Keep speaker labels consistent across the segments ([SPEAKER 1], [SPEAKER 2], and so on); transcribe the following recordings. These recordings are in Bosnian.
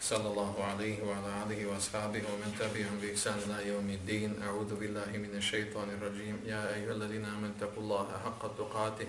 [SPEAKER 1] sallallahu alaihi wa ala alihi wa ashabihi wa man tabi'ahum bi ihsan ila yawmi d-din. A'udhu billahi minash shaitanir rajim. Ya ayyuhalladhina amantu taqullaha haqqa tuqatih.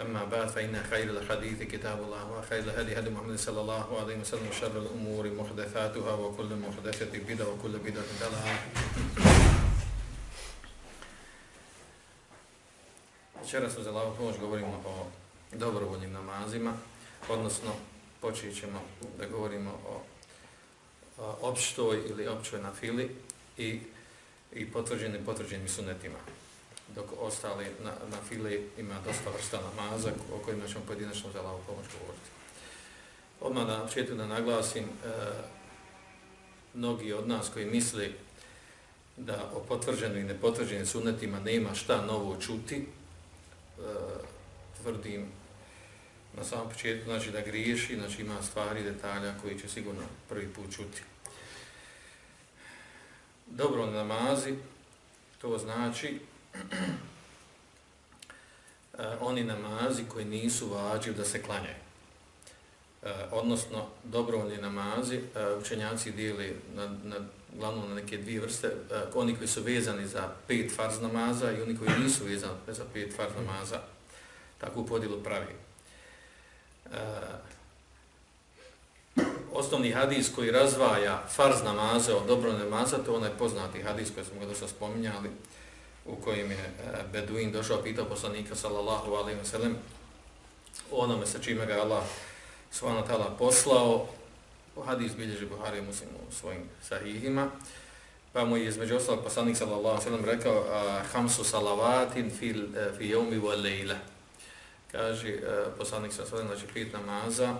[SPEAKER 1] أما بعد فإن خير الحديث كتاب الله وخير الهدي هدي محمد صلى الله عليه وسلم وشر الأمور محدثاتها وكل محدثة بدعة وكل بدعة ضلالة Večeras uz Allahovu pomoć govorimo o dobrovoljnim namazima, odnosno počet ćemo da govorimo o, o opštoj ili općoj nafili i, i potvrđenim potvrđenim sunetima dok ostali na, na fili ima dosta vrsta namaza o kojima ćemo pojedinačno za lavu pomoć govoriti. Odmah na početku da naglasim, e, mnogi od nas koji misli da o potvrđenim i nepotvrđenim sunetima nema šta novo čuti, e, tvrdim na samom početku znači da griješi, znači ima stvari, detalja koji će sigurno prvi put čuti. Dobro namazi, to znači E, oni namazi koji nisu vađiv da se klanjaju. E, odnosno, dobrovoljni namazi, e, učenjaci dijeli na, na, glavno na neke dvije vrste, e, oni koji su vezani za pet farz namaza i oni koji nisu vezani za pet farz namaza, takvu podijelu pravi. E, osnovni hadis koji razvaja farz namaze od dobrovoljne namaza, to je onaj poznati hadis koji smo ga dosta spominjali, u kojim je e, Beduin došao pitao poslanika sallallahu alaihi wa sallam onome sa čime ga Allah svana tala poslao. U hadis bilježi Buhari muslim u svojim sahihima. Pa mu je između ostalog poslanik sallallahu alaihi wa sallam rekao hamsu salavatin fil, e, fi jomi wa lejla. Kaže e, poslanik sallallahu alaihi wa sallam znači pet namaza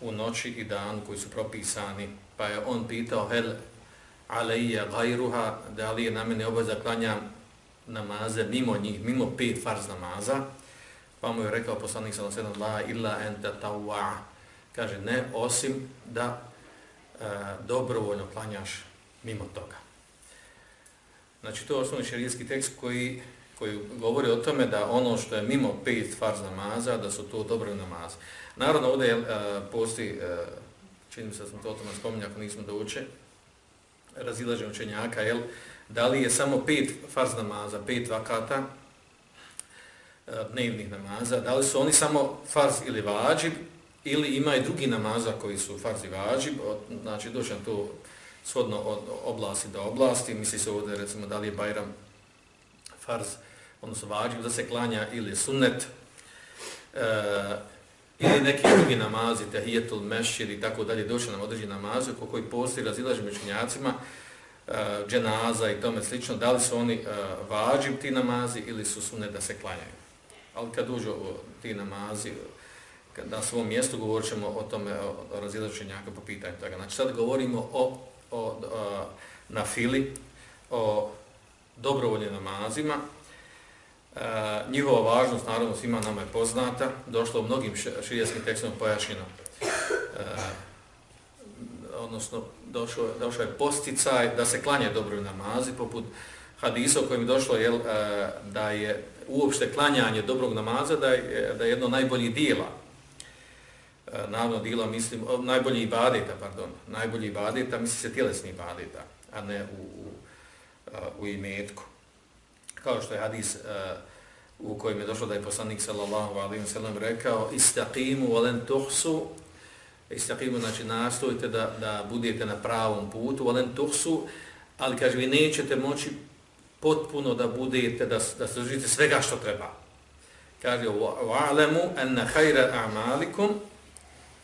[SPEAKER 1] u noći i dan koji su propisani. Pa je on pitao hel alejja gajruha? Da li je na mene obaveza klanjam namaze mimo njih, mimo pet farz namaza, pa mu je rekao poslanik sallallahu alejhi ve sellem la illa anta tawwa kaže ne osim da e, dobrovoljno klanjaš mimo toga. Znači to je osnovni šerijski tekst koji koji govori o tome da ono što je mimo pet farz namaza, da su to dobro namaze. Naravno, ovdje e, postoji, e, čini mi se da smo to o tome spominjali, ako nismo da uče, razilaženje učenjaka, jel, da li je samo pet farz namaza, pet vakata e, dnevnih namaza, da li su oni samo farz ili vađib, ili ima i drugi namaza koji su farz i vađib, znači doćem to shodno od oblasti do oblasti, misli se ovdje recimo da li je Bajram farz, odnosno vađib, da se klanja ili sunnet, e, ili neki drugi namazi, tehijetul, mešir i tako dalje, doće nam određeni namazi, oko koji postoji razilaži među E, dženaza i tome slično, da li su oni uh, vađib ti namazi ili su sunet da se klanjaju. Ali kad uđu ti namazi, kad na svom mjestu govorit ćemo o tome, o, razilačenjaka po pitanju toga. Znači sad govorimo o, o, e, o na fili, o dobrovoljnim namazima. E, njihova važnost, naravno, svima nama je poznata, došlo u mnogim širijeskim tekstom pojašnjeno. E, odnosno došao, došao je posticaj da se klanje dobro namazi, poput hadisa u kojem je došlo jel, e, da je uopšte klanjanje dobrog namaza da je, da je jedno najbolji dijela. E, naravno dijela, mislim, najbolji ibadeta, pardon, najbolji ibadeta, misli se tjelesni ibadeta, a ne u, u, e, u imetku. Kao što je hadis e, u kojem je došlo da je poslanik sallallahu alaihi wa sallam rekao istaqimu valen tuhsu istakimu, znači nastojite da, da budete na pravom putu, valen tuhsu, ali kaže vi nećete moći potpuno da budete, da, da sržite svega što treba. Kaže, wa'alamu anna hajra a'malikum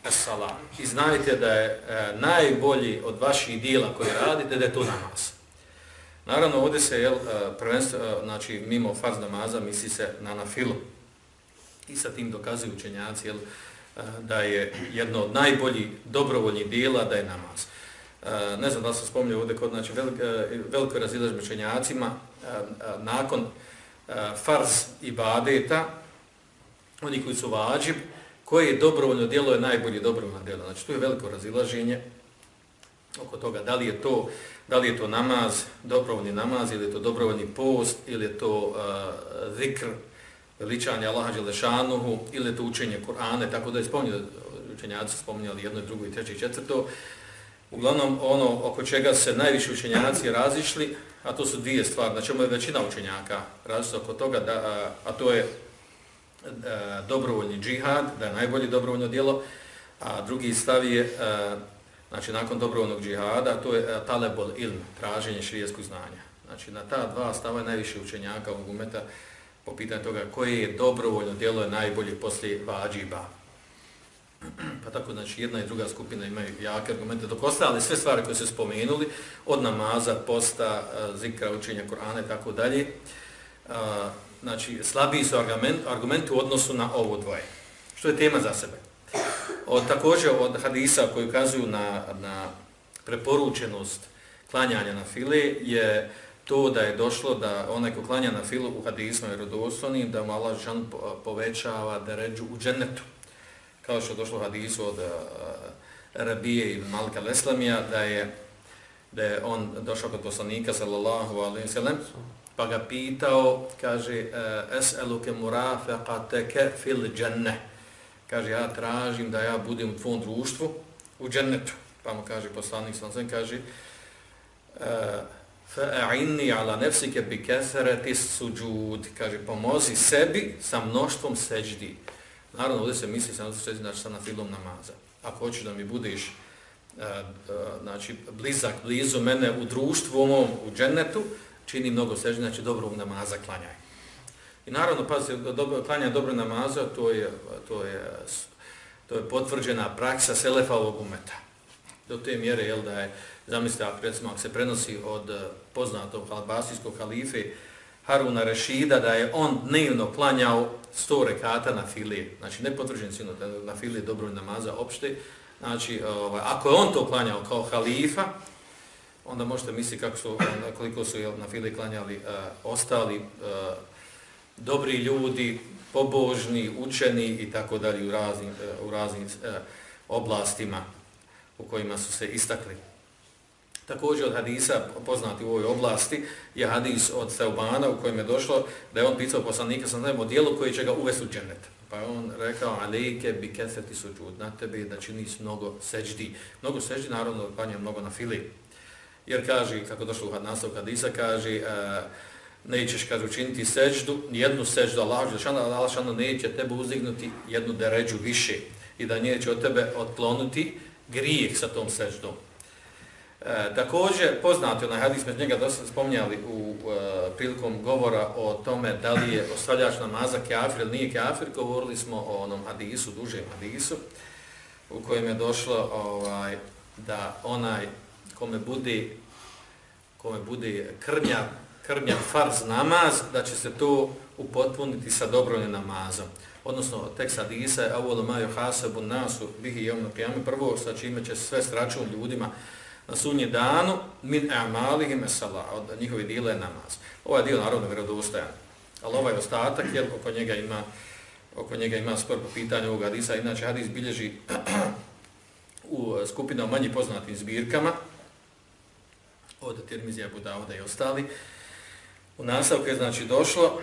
[SPEAKER 1] as-salam. I znajte da je e, najbolji od vaših dijela koje radite, da je to namaz. Naravno, ovdje se, jel, e, prvenstvo, e, znači, mimo farz namaza, misli se na nafilu. I sa tim dokazuju učenjaci, jel, e, da je jedno od najboljih dobrovoljnih dijela da je namaz. Ne znam da se spomnio ovdje kod, znači, e, veliko razilaž mečenjacima, e, e, nakon farz i badeta, oni koji su vađib, koje je dobrovoljno djelo je najbolje dobrovoljno djelo. Znači, tu je veliko razilaženje oko toga da li je to, da li je to namaz, dobrovoljni namaz, ili je to dobrovoljni post, ili je to uh, zikr, veličanje Allaha Đelešanuhu, ili to učenje Kur'ane, tako da je spominjali, učenjaci spominjali jedno, drugo i treće i četvrto. Uglavnom, ono oko čega se najviše učenjaci razišli, a to su dvije stvari, na čemu je većina učenjaka različila oko toga, da, a, a to je a, dobrovoljni džihad, da je najbolje dobrovoljno djelo, a drugi stav je, a, znači nakon dobrovoljnog džihada, to je e, talebol ilm, traženje šrijeskog znanja. Znači na ta dva stava je najviše učenjaka ovog umeta po pitanju toga koje je dobrovoljno djelo je najbolje poslije vađiba. Pa tako, znači, jedna i druga skupina imaju jake argumente, dok ostali sve stvari koje se spomenuli, od namaza, posta, eh, zikra, učenja Korana i tako dalje, eh, znači slabiji su argument, argumenti u odnosu na ovo dvoje. Što je tema za sebe. Od, također od hadisa koji ukazuju na, na preporučenost klanjanja na file je to da je došlo da onaj ko klanja na filu u hadismu je rodoslovnim, da mu Allah žan povećava da ređu u džennetu. Kao što je došlo u hadisu od uh, Rabije i Malka Leslamija, da je, da je on došao kod poslanika, sallallahu alaihi sallam, pa ga pitao, kaže, eh, es'eluke murafeqateke fil dženne. Kaže, ja tražim da ja budem u tvom društvu, u džennetu. Pa mu kaže, poslanik sallallahu alaihi sallam, kaže, eh, fa'inni ala nefsike bi kathrati sujud Kaže, pomozi sebi sa mnoštvom seđdi. Naravno, ovdje se misli sa mnoštvom seđdi, znači sa nafilom namaza. Ako hoćeš da mi budeš e, e, znači, blizak, blizu mene u društvu, u u džennetu, čini mnogo sežnja, znači dobro namaza klanjaj. I naravno, pazite, dobro, klanja dobro namaza, to je, to, je, to je potvrđena praksa selefa ovog umeta. Do te mjere, jel da je, zamislite, ako, recimo, ako se prenosi od poznatog albasijskog halife Haruna Rešida, da je on dnevno klanjao 100 rekata na filije, znači ne potvrđen sinu, ono, na filije dobro namaza opšte, znači, ovaj, ako je on to klanjao kao halifa, onda možete misliti kako su, koliko su jel, na fili klanjali uh, ostali uh, dobri ljudi, pobožni, učeni i tako dalje u raznim, uh, u raznim uh, oblastima u kojima su se istakli. Također od hadisa poznati u ovoj oblasti je hadis od Seubana u kojem je došlo da je on pisao poslanika sa znajemo dijelu koji će ga uvesti u džennet. Pa je on rekao, alejke bi keseti suđud, na tebe da činiš mnogo seđdi. Mnogo seđdi, naravno, pa mnogo na fili. Jer kaže, kako došlo u nastavu Hadisa, kaže, uh, nećeš, kaže, učiniti seđdu, jednu seđdu Allah, ali Allah šano neće tebe uzdignuti jednu deređu više i da neće od tebe otkloniti grijeh sa tom seđdom. E, također, poznati onaj hadis, među njega dosta spominjali u e, prilikom govora o tome da li je ostavljač namaza kafir ili nije kafir, govorili smo o onom hadisu, dužem hadisu, u kojem je došlo ovaj, da onaj kome bude kome bude krnja, krnja farz namaz, da će se to upotpuniti sa dobrovnim namazom. Odnosno, tekst hadisa je avolo majo hasebu nasu bihi jomno pijame. Prvo, sa čime će sve stračun ljudima na sunje danu, min amalihim esala, od njihovi dile namaz. Ovaj dio naravno vjerodostajan. Ali ovaj ostatak, jer oko njega ima oko njega ima spor po pitanju ovog hadisa. Inače, hadis bilježi u skupinu manje poznatim zbirkama, od Tirmizija, Budavoda i ostali. U nastavku je znači došlo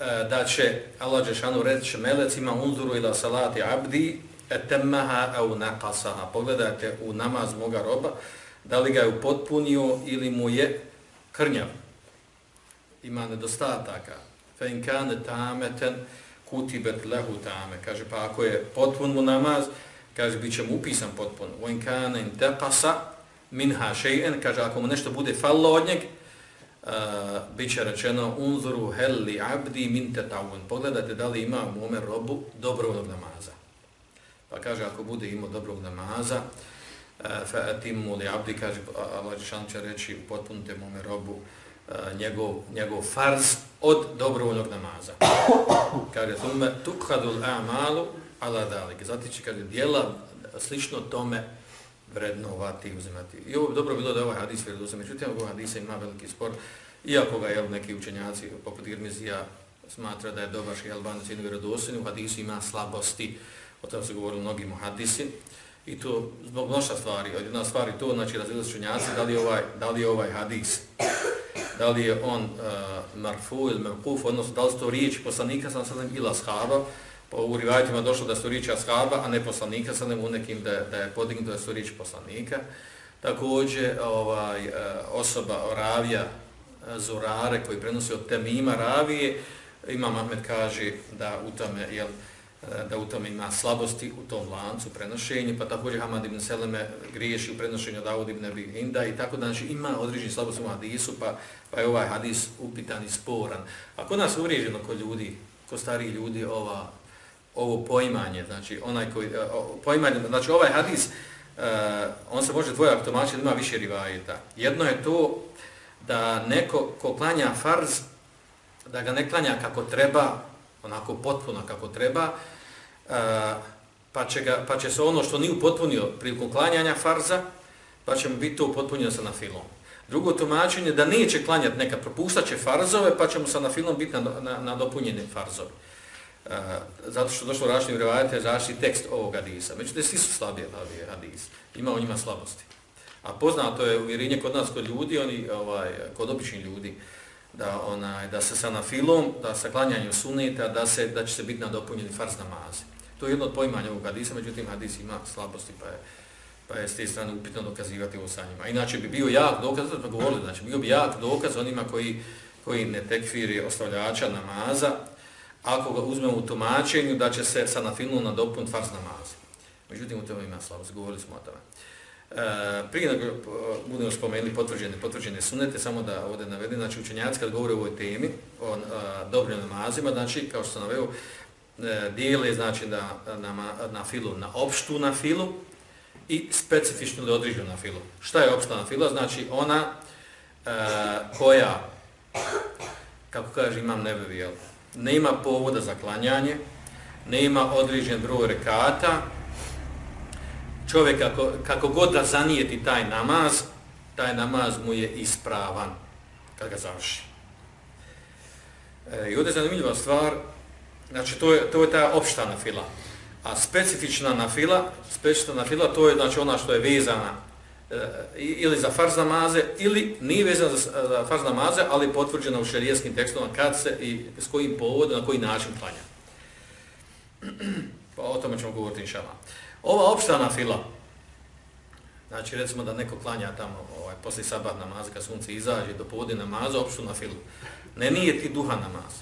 [SPEAKER 1] e, da će Allah Đešanu reći melecima unzuru ila salati abdi etemmaha au naqasaha. Pogledajte u namaz moga roba, da li ga je upotpunio ili mu je krnjav. Ima nedostataka. Fe in kane tameten kutibet lehu tame. Kaže, pa ako je potpun mu namaz, kaže, bit će mu upisan potpun. Vo in kane in tepasa, minha shay'an kaže ako mu nešto bude fallo od njeg uh, bit će rečeno unzuru helli abdi min tetavun. Pogledajte da li ima u mome robu dobrovnog namaza. Pa kaže, ako bude imao dobrog namaza, uh, Eh, fa atimu li abdi, kaže, Allah Žešan će reći, potpunite mome robu eh, njegov, njegov farz od dobrovoljnog namaza. Kaže, thumme tukhadul a'malu ala dalik. Zati će, kaže, dijela slično tome vrednovati i uzimati. I ovo bi dobro bilo da ovaj hadis vjerodosan. Međutim, ovo hadisa ima veliki spor. Iako ga jel, neki učenjaci, poput Irmizija, smatra da je dobar še Albanac i vjerodosan, u hadisu ima slabosti. O tom se govorili mnogi muhadisi. I to zbog mnoša stvari. Od jedna stvari to, znači razvijedo učenjaci, da li ovaj, da li ovaj hadis, da li je on uh, marfu ili mevkuf, odnosno da li su to riječi poslanika, sam sada ili ashaba, po u rivajtima došlo da su riječi ashaba, a ne poslanika, sad u nekim da, da je podignuto da su riječi poslanika. Također eh, ovaj, eh, osoba Ravija Zurare koji prenosi od temima Ravije, Imam Ahmed kaže da u tome, jel, uh, E, da u tom ima slabosti u tom lancu prenošenja, pa također Hamad ibn Seleme griješi u prenošenju od ibn Abi Hinda i tako da znači, ima određeni slabosti u hadisu, pa, pa je ovaj hadis upitan i sporan. Ako nas uvriježeno kod ljudi, kod starih ljudi, ova ovo poimanje, znači onaj koji, e, poimanje, znači ovaj hadis, uh, on se može dvoje tumačiti, ima više rivajeta. Jedno je to da neko ko klanja farz, da ga ne klanja kako treba, onako potpuno kako treba, uh, pa, će ga, pa će se ono što nije upotpunio prilikom klanjanja farza, pa će mu biti to upotpunio sa nafilom. Drugo tumačenje da neće klanjati neka, propustat će farzove, pa će mu sa nafilom biti na, na, na dopunjeni farzovi. Uh, zato što došlo rašnje vrevajate zaši tekst ovog hadisa. Međutim, svi su slabije hadis. Ima u njima slabosti. A poznato je uvjerenje kod nas, kod ljudi, oni, ovaj, kod običnih ljudi, da, onaj, da se sa nafilom, da sa klanjanjem suneta, da, se, da će se biti nadopunjeni farz namazi. To je jedno od poimanja ovog hadisa, međutim, hadis ima slabosti, pa je, pa je s te strane upitno dokazivati ovo sa njima. Inače bi bio jak dokaz, da smo govorili, znači bio bi jak dokaz onima koji, koji ne tekfiri ostavljača namaza, ako ga uzmemo u tumačenju, da će se sa nafilom nadopuniti farz namazi. Međutim, u tome ima slabost, govorili smo o tome. E, prije nego e, budemo spomenuli potvrđene, potvrđene sunete, samo da ovdje navedim, znači učenjaci kad govore o ovoj temi, o a, dobrim namazima, znači, kao što sam naveo, e, dijele znači, da, na, na filu, na opštu na filu i specifičnu ili određenu na filu. Šta je opšta na fila? Znači, ona e, koja, kako kaže imam nebevi, ne nema povoda za klanjanje, nema određen broj rekata, čovjek kako, kako god da zanijeti taj namaz, taj namaz mu je ispravan kad ga završi. E, I ovdje je zanimljiva stvar, znači to je, to je ta opšta nafila, a specifična nafila, specifična nafila to je znači ona što je vezana E, ili za farz namaze, ili nije vezana za, za farz namaze, ali potvrđena u šarijeskim tekstovima kad se i s kojim povodom, na koji način klanja. Pa o tome ćemo govoriti inšama. Ova opštana nafila, znači recimo da neko klanja tamo ovaj, posle sabah namaza, kad sunce izađe do podne namaza, opštu nafilu. Ne nije ti duha namaz,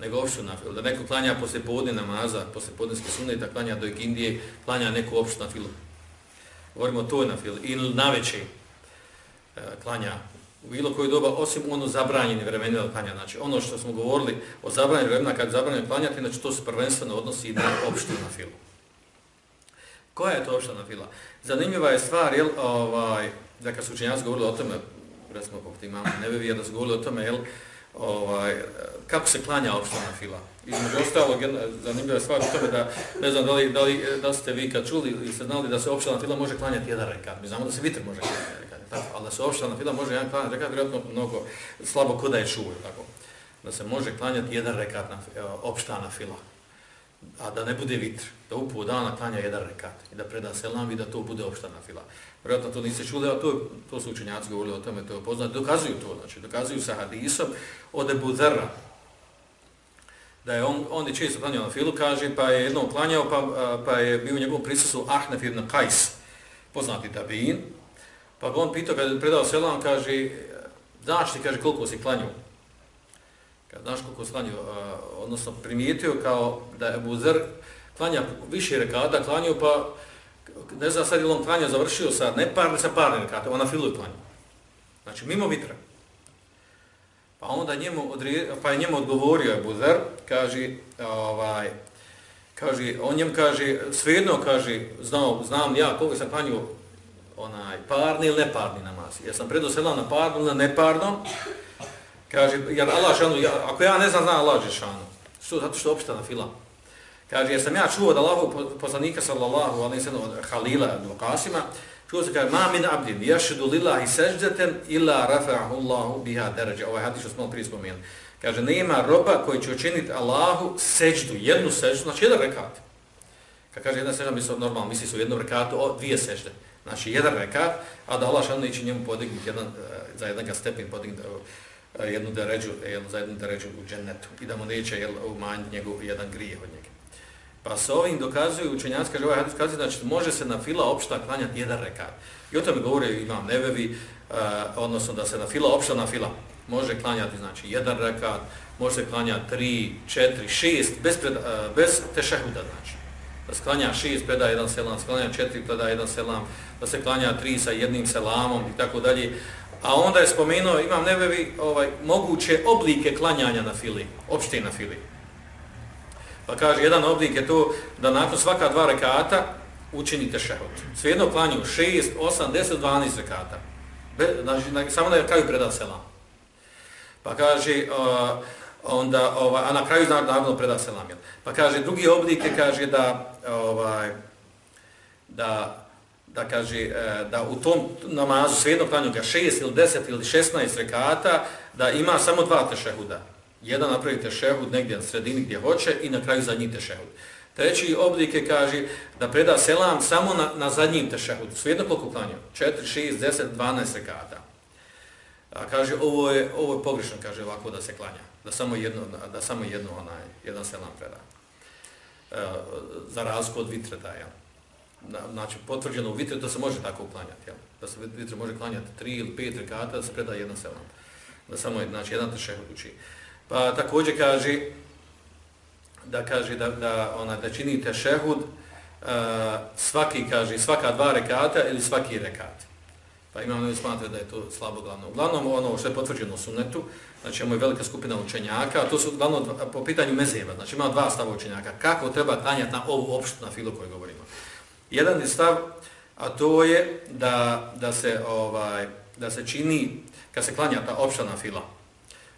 [SPEAKER 1] nego opštu nafilu. Da neko klanja posle povodi namaza, posle povodinske sunne, klanja do Egindije, klanja neku opštu nafilu. govorimo o toj na fil, ili na e, klanja u bilo koju doba, osim ono zabranjeni vremena klanja. Znači, ono što smo govorili o zabranjeni vremena, kad zabranjeni klanjati, znači to se prvenstveno odnosi na opštu nafilu. Koja je to opšta na fila? Zanimljiva je stvar, jel, ovaj, da kad su učenjaci govorili o tome, recimo poput imamo nebevija da su govorili o tome, jel, ovaj, kako se klanja opštana fila. Između ostalog, jedna zanimljiva stvar u tome da, ne znam da li, da li da ste vi kad čuli ili ste znali da se opštana fila može klanjati jedan rekat. Mi znamo da se vitr može klanjati rekat, tako? ali da se opštana fila može jedan klanjati rekat, vjerojatno mnogo slabo kuda da je čuo, tako? Da se može klanjati jedan rekat na opštana fila a da ne bude vitr, da upu dana klanja jedan rekat i da preda selam i da to bude opštana fila. Vjerojatno to niste čuli, a to, to su učenjaci govorili o tome, to je poznat, dokazuju to, znači, dokazuju sa hadisom od Ebu Zerra, da je on, on je često klanjao na filu, kaže, pa je jednom klanjao, pa, pa je bio u njegovom prisusu Ahnef ibn Kajs, poznati tabin, pa ga on pitao, kada je predao selam, kaže, znaš ti, kaže, koliko si klanjao? Kad znaš koliko si odnosno primijetio kao da je Ebu klanja više rekada, klanio pa ne znam sad je on klanja završio sa ne par, sa par nekata, ona filu je klanio. Znači, mimo vitra. Pa onda njemu, odri, pa je njemu odgovorio je Buzer, kaže, ovaj, kaže, on njemu kaže, svejedno kaže, znao, znam ja koliko sam klanio onaj parni ili neparni namaz. Ja sam predo selam na parno ili na neparnom. Kaže, jer Allah šanu, ja, ako ja ne znam, znam Allah Žešanu. Što? Zato što je opštana fila. Kaže, jer sam ja čuo da Allah poslanika sallallahu alaihi sallam od Halila do Kasima, čuo se kaže, ma min abdin, jašedu lillahi seždeten illa rafa'ahu Allahu biha deređe. Ovaj hadis što smo prije spomenuli. Kaže, nema roba koji će učiniti Allahu seždu, jednu seždu, znači jedan rekat. Kad kaže jedna sežda, misli normalno, misli su u jednom rekatu, o, dvije sežde. Znači, jedan rekat, a da Allah šanu neće njemu podignuti jedan, e, za jedan ga stepen podignuti Eh, jednu deređu, eh, jednu, za jednu deređu u džennetu i da mu neće jel, umanjiti njegov jedan grijeh od njega. Pa se ovim dokazuju učenjanska, kaže ovaj hadis kaže, znači može se na fila opšta klanjati jedan rekat. I o tome govore imam nevevi, uh, odnosno da se na fila opšta na fila može klanjati znači jedan rekat, može se klanjati tri, četiri, šest, bez, pred, uh, bez tešehuda znači. Da se klanja šest, preda jedan selam, se klanja četiri, preda jedan selam, da se klanja tri sa jednim selamom i tako dalje. A onda je spomenuo, imam Nebevi ovaj, moguće oblike klanjanja na fili, opšte na fili. Pa kaže, jedan oblik je to da nakon svaka dva rekata učinite šehod. Svejedno klanju 6, 8, 10, 12 rekata. Be, znači, na, samo na kraju preda selam. Pa kaže, uh, onda, ovaj, a na kraju znači, naravno preda selam. Jel? Pa kaže, drugi oblik je, kaže, da, ovaj, da, da kaže, e, da u tom namazu svejedno klanju ga 6 ili 10 ili 16 rekata, da ima samo dva tešehuda jedan napravi tešehud negdje na sredini gdje hoće i na kraju zadnji tešehud. Treći oblik je, kaže, da preda selam samo na, na zadnjim tešehudu. svejedno koliko klanju? 4, 6, 10, 12 rekata. A kaže, ovo je, ovo je pogrešno, kaže, ovako da se klanja. Da samo jedno, da samo jedno onaj, jedan selam preda. E, za razliku od vitre Ja. Znači, potvrđeno u vitre, to se može tako uklanjati. Jel? Da se vitre može klanjati 3 ili 5 rekata, da se preda jedan selam. Da samo znači, jedan tešehud uči. Pa također kaže da kaže da da ona da činite šehud uh, svaki kaže svaka dva rekata ili svaki rekat. Pa imam ne smatra da je to slabo glavno. Uglavnom ono što je potvrđeno u sunnetu, znači imamo velika skupina učenjaka, a to su uglavnom po pitanju mezeva, znači ima dva stava učenjaka. Kako treba tanjati na ovu opštu na filu koju govorim. Jedan je stav, a to je da, da se ovaj da se čini kad se klanja ta opštana fila,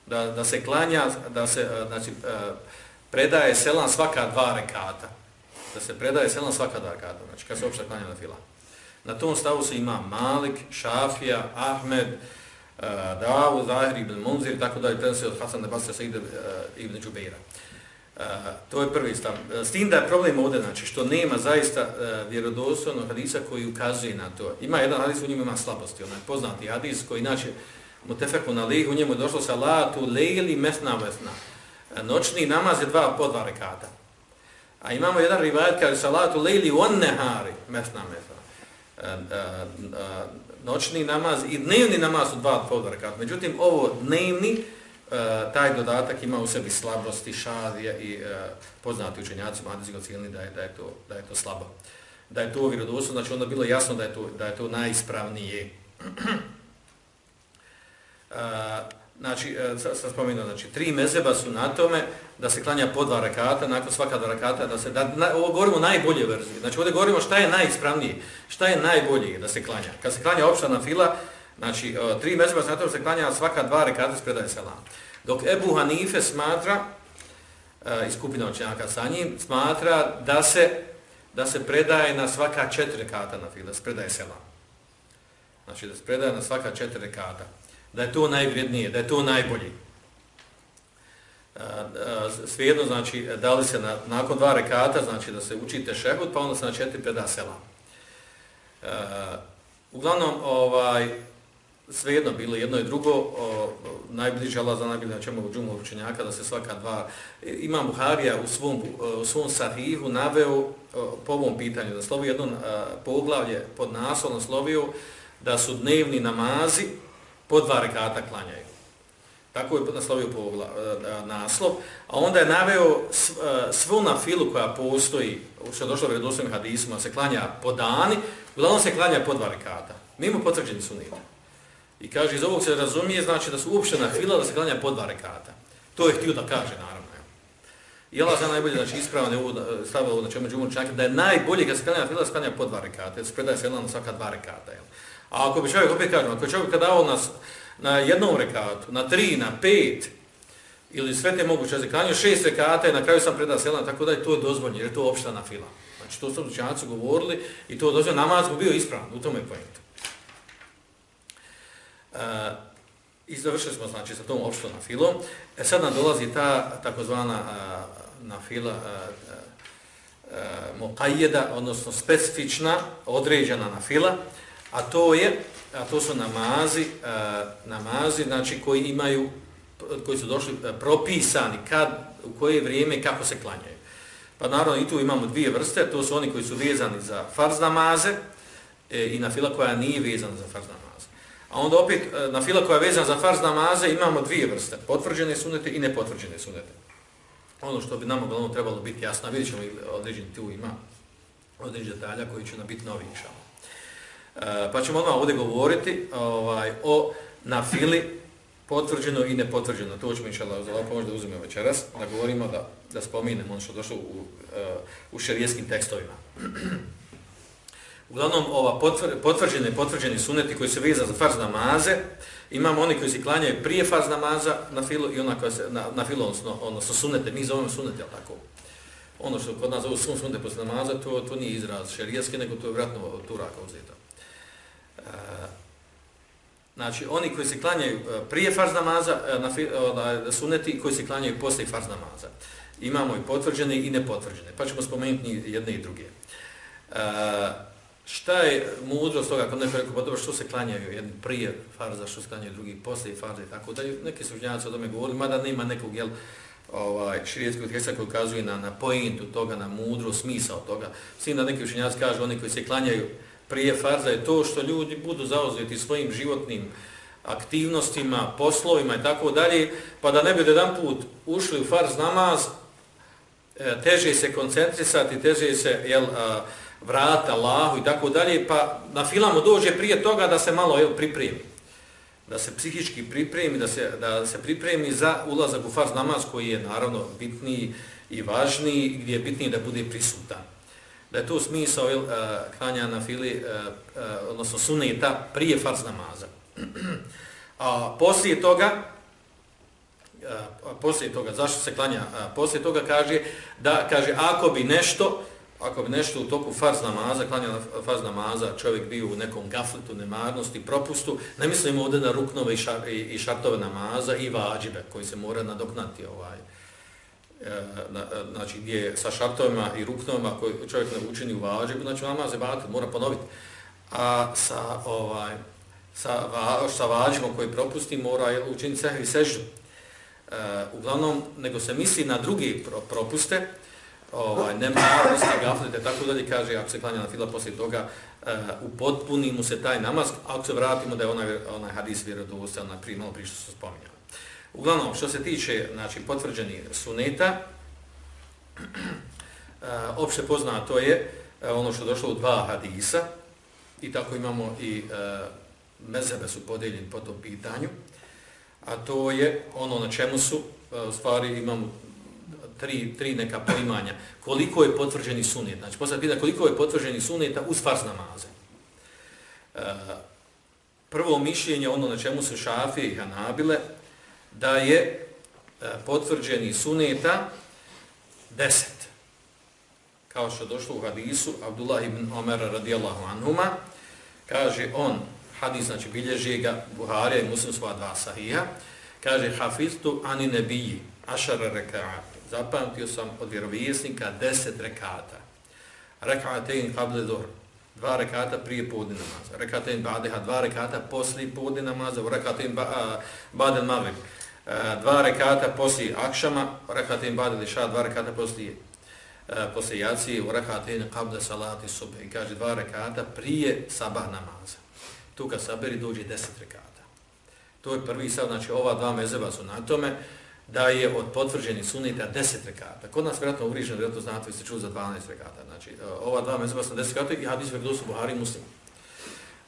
[SPEAKER 1] da, da se klanja, da se e, znači, e, predaje selam svaka dva rekata. Da se predaje selam svaka dva rekata, znači kad se opšta klanja na fila. Na tom stavu se ima Malik, Šafija, Ahmed, e, uh, Davu, Zahir ibn Munzir, tako da je prenosio od Hasan Nebasra sa uh, ibn Džubeira. Eh, to je prvi stav. Eh, s tim da je problem ovdje, znači, što nema zaista uh, vjerodostojnog hadisa koji ukazuje na to. Ima jedan hadis, u njima ima slabosti, onaj poznati hadis koji, znači, na lih, u njemu je došlo salatu lejli mesna mesna. Noćni namaz je dva po dva rekata. A imamo jedan rivajat kaže salatu lejli on nehari mesna mesna. Noćni namaz i dnevni namaz su dva po dva rekata. Međutim, ovo dnevni, E, taj dodatak ima u sebi slabosti, šadija i e, poznati učenjaci, mladizi ocijenili da je, da, je to, da je to slabo. Da je to vjerodosno, znači onda bilo jasno da je to, da je to najispravnije. E, znači, e, sam spomenuo, znači, tri mezeba su na tome da se klanja po dva rakata, nakon svaka dva rakata, da se, da, na, ovo govorimo najbolje verzije, znači ovdje govorimo šta je najispravnije, šta je najbolje da se klanja. Kad se klanja opštana fila, znači, e, tri mezheba su se klanja svaka dva rekata s predaje selam. Dok Ebu Hanife smatra, e, i skupina očenjaka sa njim, smatra da se, da se predaje na svaka četiri rekata na fila, predaje selam. Znači, da se predaje na svaka četiri rekata. da je to najvrednije, da je to najbolji. E, svejedno, znači, da li se na, nakon dva rekata, znači da se učite šehud, pa onda se na četiri preda selam. Uglavnom, ovaj, svejedno bilo jedno i drugo, o, najbliže Allah za najbliže na čemu džumu učenjaka, da se svaka dva, imam Buharija u svom, u svom sahihu naveo po ovom pitanju, da slovi jedno poglavlje pod naslovno naslovio da su dnevni namazi, po dva rekata klanjaju. Tako je naslovio po a, e, e, naslov. A onda je naveo e, svu na filu koja postoji, što je došlo u redoslovim hadisima, se klanja po dani, uglavnom se klanja po dva rekata. Mimo potvrđeni su nima. I kaže, iz ovog se razumije, znači da su uopšte na fila da se klanja po dva rekata. To je htio da kaže, naravno. I Allah zna najbolje, znači ispravan je ovo, stavio ovo znači među džumu čak, da je najbolje kad se klanja fila, se klanja po dva rekata, se predaje se na svaka dva rekata. Jel? A ako bi čovjek, opet kažem, ako čovjek kada ovo nas na jednom rekatu, na tri, na pet, ili sve te moguće, znači klanio šest rekata i na kraju sam predao selam, tako da je to dozvoljno, jer je to opšta na fila. Znači to su učenjaci govorili i to dozvoljno, namaz bi bio ispravan, u tome je pojento. Uh, I završili smo znači sa tom opštom nafilom. E sad nam dolazi ta takozvana a, nafila e, muqayyada, odnosno specifična, određena nafila, a to je a to su namazi, a, namazi znači koji imaju koji su došli propisani kad u koje vrijeme kako se klanjaju. Pa naravno i tu imamo dvije vrste, to su oni koji su vezani za farz namaze e, i na fila koja nije vezana za farz namaze. A onda opet e, na fila koja je vezana za farz namaze imamo dvije vrste, potvrđene sunete i nepotvrđene sunete. Ono što bi nam uglavnom trebalo biti jasno, vidjet ćemo određen tu ima određen detalja koji će nam biti novi inšalno. E, pa ćemo odmah ovdje govoriti ovaj, o na fili potvrđeno i nepotvrđeno. To ćemo inšallah za pomoć da uzmemo večeras, da govorimo, da, da spominemo ono što došlo u, e, u šerijskim tekstovima. Uglavnom, ova potvr, potvrđene i potvrđeni suneti koji se veza za farz namaze, imamo oni koji se klanjaju prije farz namaza na filu i ona koja se, na, na filu, odnosno, odnosno sunete, mi zovemo sunete, ali tako. Ono što kod nas zove sun sunete posle namaza, to, to nije izraz šerijaske, nego to je vratno od Turaka uzeta. E, Znači, oni koji se klanjaju e, prije farz namaza, e, na, na, na suneti, koji se klanjaju posle farz namaza. Imamo i potvrđene i nepotvrđene. Pa ćemo spomenuti jedne i druge. E, šta je mudrost toga, kad neko rekao, pa dobro, što se klanjaju jedni prije farza, što se klanjaju drugi poslije farza i tako dalje. Neki su žnjavaci o tome govorili, mada nema nekog, jel, ovaj, širijetskog teksta koji ukazuje na, na pointu toga, na mudro smisao toga. Svim da neki učenjaci kažu, oni koji se klanjaju prije farza je to što ljudi budu zauzeti svojim životnim aktivnostima, poslovima i tako dalje, pa da ne bi jedan put ušli u farz namaz, e, teže se koncentrisati, teže se jel, vrata, Allahu i tako dalje, pa na filamu dođe prije toga da se malo jel, pripremi. Da se psihički pripremi, da se, da se pripremi za ulazak u farz namaz koji je naravno bitniji i važniji, gdje je bitniji da bude prisutan da je to smisao jel, klanja na fili, odnosno suneta prije farz namaza. A poslije toga, poslije toga, zašto se klanja? Poslije toga kaže da kaže ako bi nešto, ako bi nešto u toku farz namaza, klanjala farz namaza, čovjek bio u nekom gafletu, nemarnosti, propustu, ne mislim ovdje na ruknove i, šar, i, i šartove namaza i vađibe koji se mora nadoknati ovaj, E, e znači gdje sa šartovima i ruknovima koji čovjek ne učini u vađibu, znači namaz je bati, mora ponoviti. A sa, ovaj, sa, va, sa vađibom koji propusti mora učiniti sehvi seždu. Uh, uglavnom, nego se misli na drugi propuste, ovaj, nema usta gaflite, tako dalje kaže, ako se klanja na fila poslije toga, uh, upotpuni mu se taj namaz, ako se vratimo da je onaj, onaj hadis vjerodostan, na primalo ono prije što se spominjali. Uglavnom, što se tiče znači, potvrđeni suneta, eh, opšte poznato je eh, ono što došlo u dva hadisa, i tako imamo i mezebe su podeljeni po tom pitanju, a to je ono na čemu su, u stvari imamo tri, tri neka poimanja, koliko je potvrđeni sunet. Znači, postavljati pita koliko je potvrđeni suneta uz farz namaze. E, prvo mišljenje, ono na čemu su šafije i hanabile, da je e, potvrđeni suneta deset. Kao što došlo u hadisu, Abdullah ibn Omer radijallahu anhuma, kaže on, hadis znači bilježi ga Buharija i muslim sva dva sahija, kaže hafiztu ani nebiji ašara rekaat. Zapamtio sam od vjerovjesnika deset rekata. Rekatein kable dor. Dva rekata prije podne namaza. Rekatein badeha. Dva rekata poslije podne namaza. Rekatein ba, baden mavrib. Dva rekata poslije akšama, Rekatein im badili ša, dva rekata poslije, uh, poslije jacije, u rekata qabla salati subh. I kaže dva rekata prije sabah namaza. Tu kad saberi dođe deset rekata. To je prvi sad, znači ova dva mezeba su na tome da je od potvrđenih sunita deset rekata. Kod nas vjerojatno uvriženo, vjerojatno znate, vi ste čuli za 12 rekata. Znači, e, ova dva mezeba su deset rekata i hadis vjerojatno su Buhari muslim.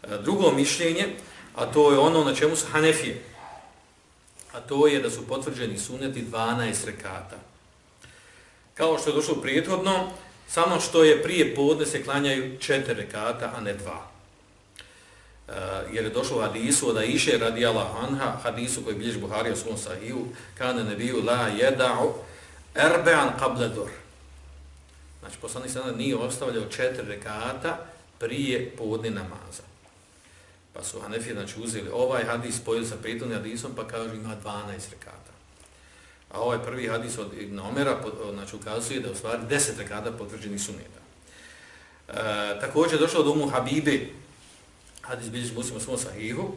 [SPEAKER 1] E, drugo mišljenje, a to je ono na čemu su Hanefije. A to je da su potvrđeni suneti 12 rekata. Kao što je došlo prijethodno, samo što je prije podne se klanjaju 4 rekata, a ne 2. Uh, jer je došlo u hadisu od Aisha radijala anha, hadisu koji bilježi Buhari u svom sahiju, kane nebiju la jeda'u erbe'an qabla dur. Znači, poslanik sada nije ostavljao četiri rekata prije podne namaza. Pa su Hanefi znači, uzeli ovaj hadis, spojili sa prijetnim hadisom, pa kažu ima 12 rekata. A ovaj prvi hadis od Ibn Omera znači, ukazuje da u stvari 10 rekata potvrđeni suneta. E, eh, također je došlo do umu Habibe, hadis bilježi muslima svom sahihu,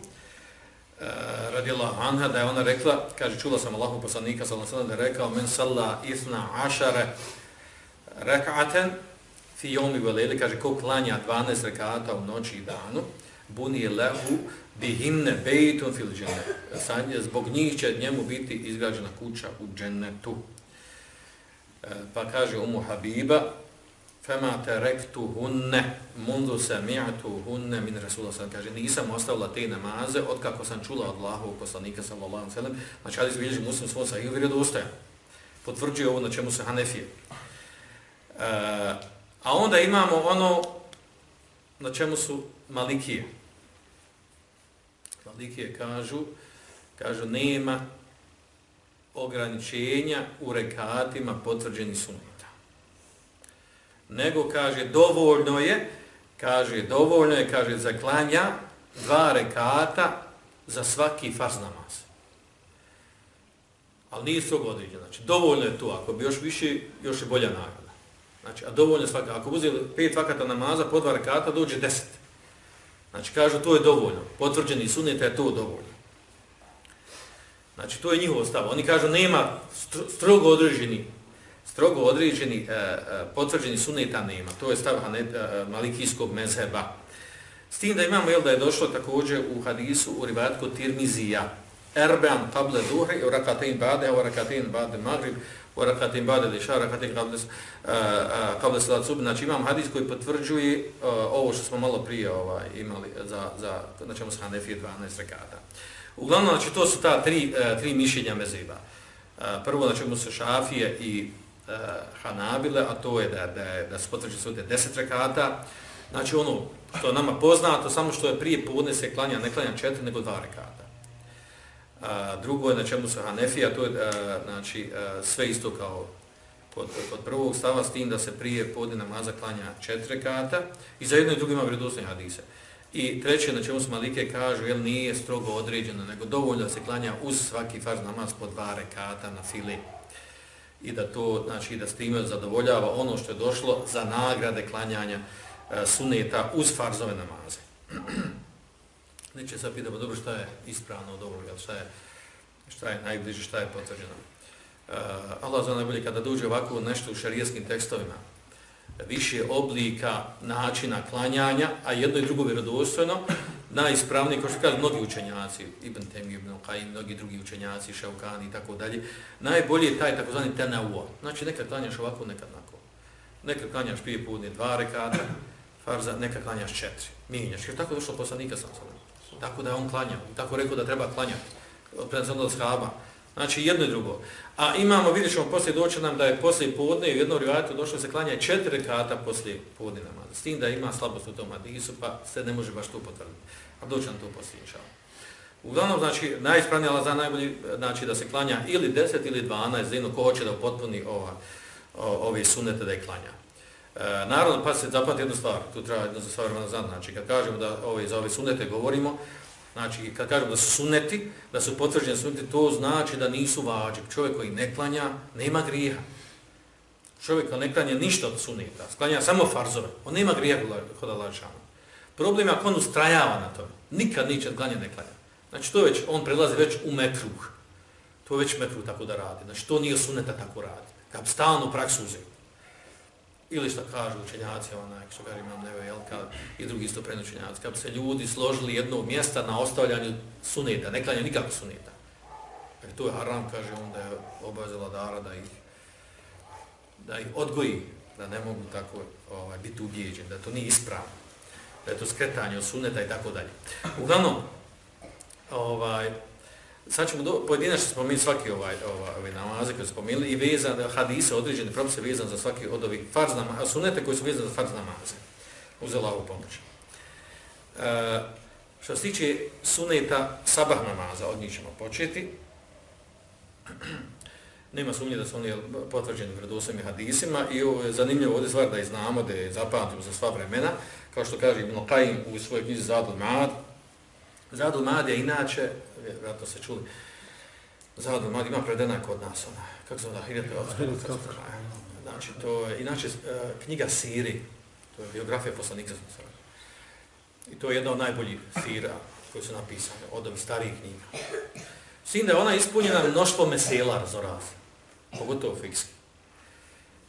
[SPEAKER 1] e, radila Anha, da je ona rekla, kaže, čula sam Allahu poslanika, sallam sallam, da je rekao, men salla ifna ašare rek'aten fi jomi veleli, kaže, ko klanja 12 rekata u noći i danu, buni lehu bihinne bejtun fil džene. Zbog njih će njemu biti izgrađena kuća u džennetu. E, pa kaže umu Habiba, fema te rektu hunne, mundu se mi'atu hunne min Rasulullah sallam. Kaže, nisam ostavila te namaze od kako sam čula od Allahovog poslanika sallallahu sallam. Znači, ali izbilježi muslim svoj sahiju vjerodostajan. Potvrđuje ovo na čemu se Hanefije. E, a onda imamo ono na čemu su Malikije. Malikije kažu, kažu nema ograničenja u rekatima potvrđeni suneta. Nego kaže dovoljno je, kaže dovoljno je, kaže zaklanja dva rekata za svaki farz namaz. Ali nije strogo. Znači, dovoljno je to. Ako bi još više, još je bolja nagrada. Znači, a dovoljno je svaka. Ako uzeli pet vakata namaza, po dva rekata, dođe deset. Znači, kažu, to je dovoljno. Potvrđeni suneta je to dovoljno. Znači, to je njihov stav. Oni kažu, nema strogo određeni, strogo određeni, e, e potvrđeni suneta nema. To je stav hanet, e, malikijskog mezheba. S tim da imamo, jel, da je došlo također u hadisu u rivatku Tirmizija. Erbean table duhri, u rakatein bade, u rakatein bade magrib, u rakatim bade li šara, rakatim kable salat e, e, subi. Znači imam hadis koji potvrđuje uh, ovo što smo malo prije ovaj, imali za, za na čemu se Hanefije 12 rekata. Uglavnom, znači to su ta tri, uh, tri mišljenja mezeba. Uh, prvo, na čemu se šafije i uh, hanabile, a to je da, da, da se potvrđuje sve 10 rekata. Znači ono što nama poznato, samo što je prije podne se klanja, ne klanja četiri, nego dva rekata. A, drugo je na čemu se Hanefija, to je a, znači, a, sve isto kao kod, kod prvog stava s tim da se prije podne namaza klanja četiri rekata i za jedno i drugo ima vredosne hadise. I treće na čemu su Malike kažu, jel nije strogo određeno, nego dovoljno da se klanja uz svaki farz namaz po dva rekata na fili. I da to, znači, da s time zadovoljava ono što je došlo za nagrade klanjanja e, suneta uz farzove namaze. Neće sad pitati, dobro šta je ispravno od ovoga, šta je, šta je najbliže, šta je potvrđeno. E, Allah zna najbolje kada dođe ovako nešto u šarijeskim tekstovima, više oblika načina klanjanja, a jedno i drugo vjerodostojno, najispravniji, kao što kažu mnogi učenjaci, Ibn Temi, Ibn Qaim, mnogi drugi učenjaci, Šaukani i tako dalje, najbolji je taj takozvani tenavua. Znači, nekad klanjaš ovako, nekad nako. Nekad klanjaš prije podne dva rekata, farza, nekad klanjaš četiri. Mijenjaš, jer tako došlo poslanika sam sam. Tako da on klanjao. Tako rekao da treba klanjati. Prenosom od shaba. Znači jedno i drugo. A imamo, vidjet ćemo poslije doći nam da je poslije podne u jednom rivajatu došlo se klanja četiri kata poslije podne namaza. S tim da ima slabost u tom hadisu, pa se ne može baš to potvrditi. A doći nam to poslije inšao. Uglavnom, znači, najispravnija laza najbolji, znači da se klanja ili 10 ili 12, zinu, ko hoće da potpuni ova, o, ove sunete da je klanja. E, naravno, pa se zapati jednu stvar, tu treba jedno za stvar znati, znači kad kažemo da ove, za ove sunete govorimo, znači kad kažemo da su suneti, da su potvrđeni suneti, to znači da nisu vađi. Čovjek koji ne klanja, nema grija. Čovjek koji ne klanja ništa od suneta, sklanja samo farzove, on nema grija kod Allahšana. Problem je ako on ustrajava na tome, nikad niče klanja ne klanja. Znači to već, on prelazi već u metruh. To je već metruh tako da radi. Znači to nije suneta tako radi. Kad stalno praksu uzeti ili što kažu učenjaci, onaj, što ga imam neve, jel, kad, i drugi isto prenučenjaci, kad se ljudi složili jednog mjesta na ostavljanju suneta, ne klanja nikako suneta. Jer to je haram, kaže onda je obavzela dara da ih, da ih odgoji, da ne mogu tako ovaj, biti ubijeđeni, da to nije ispravno, da je to skretanje od suneta i tako dalje. Uglavnom, ovaj, sad ćemo do, pojedinačno spomenuti svaki ovaj, ovaj, ovaj namaze koji spomenuli i vezan, hadise, određene propise vezan za svaki od ovih farz namaza, sunete koji su vezani za farz namaze. Uzela ovu pomoć. E, što se tiče suneta sabah namaza, od njih ćemo početi. Nema sumnje da su oni potvrđeni vredosovim hadisima i ovo je zanimljivo ovdje stvar da je znamo, da je zapamtimo za sva vremena, kao što kaže Ibn Qaim u svojoj knjizi Zadul Mad. Zadul Mad je inače, vjerojatno se čuli, Zadul Mad ima predena kod nas, ona, kako se onda, Hiljete Znači, to je inače e, knjiga Siri, to je biografija poslanika I to je jedna od najboljih sira koji su napisane, od ovih starijih knjiga. Sin da je ona ispunjena mnoštvo mesela razorazna pogotovo fikski.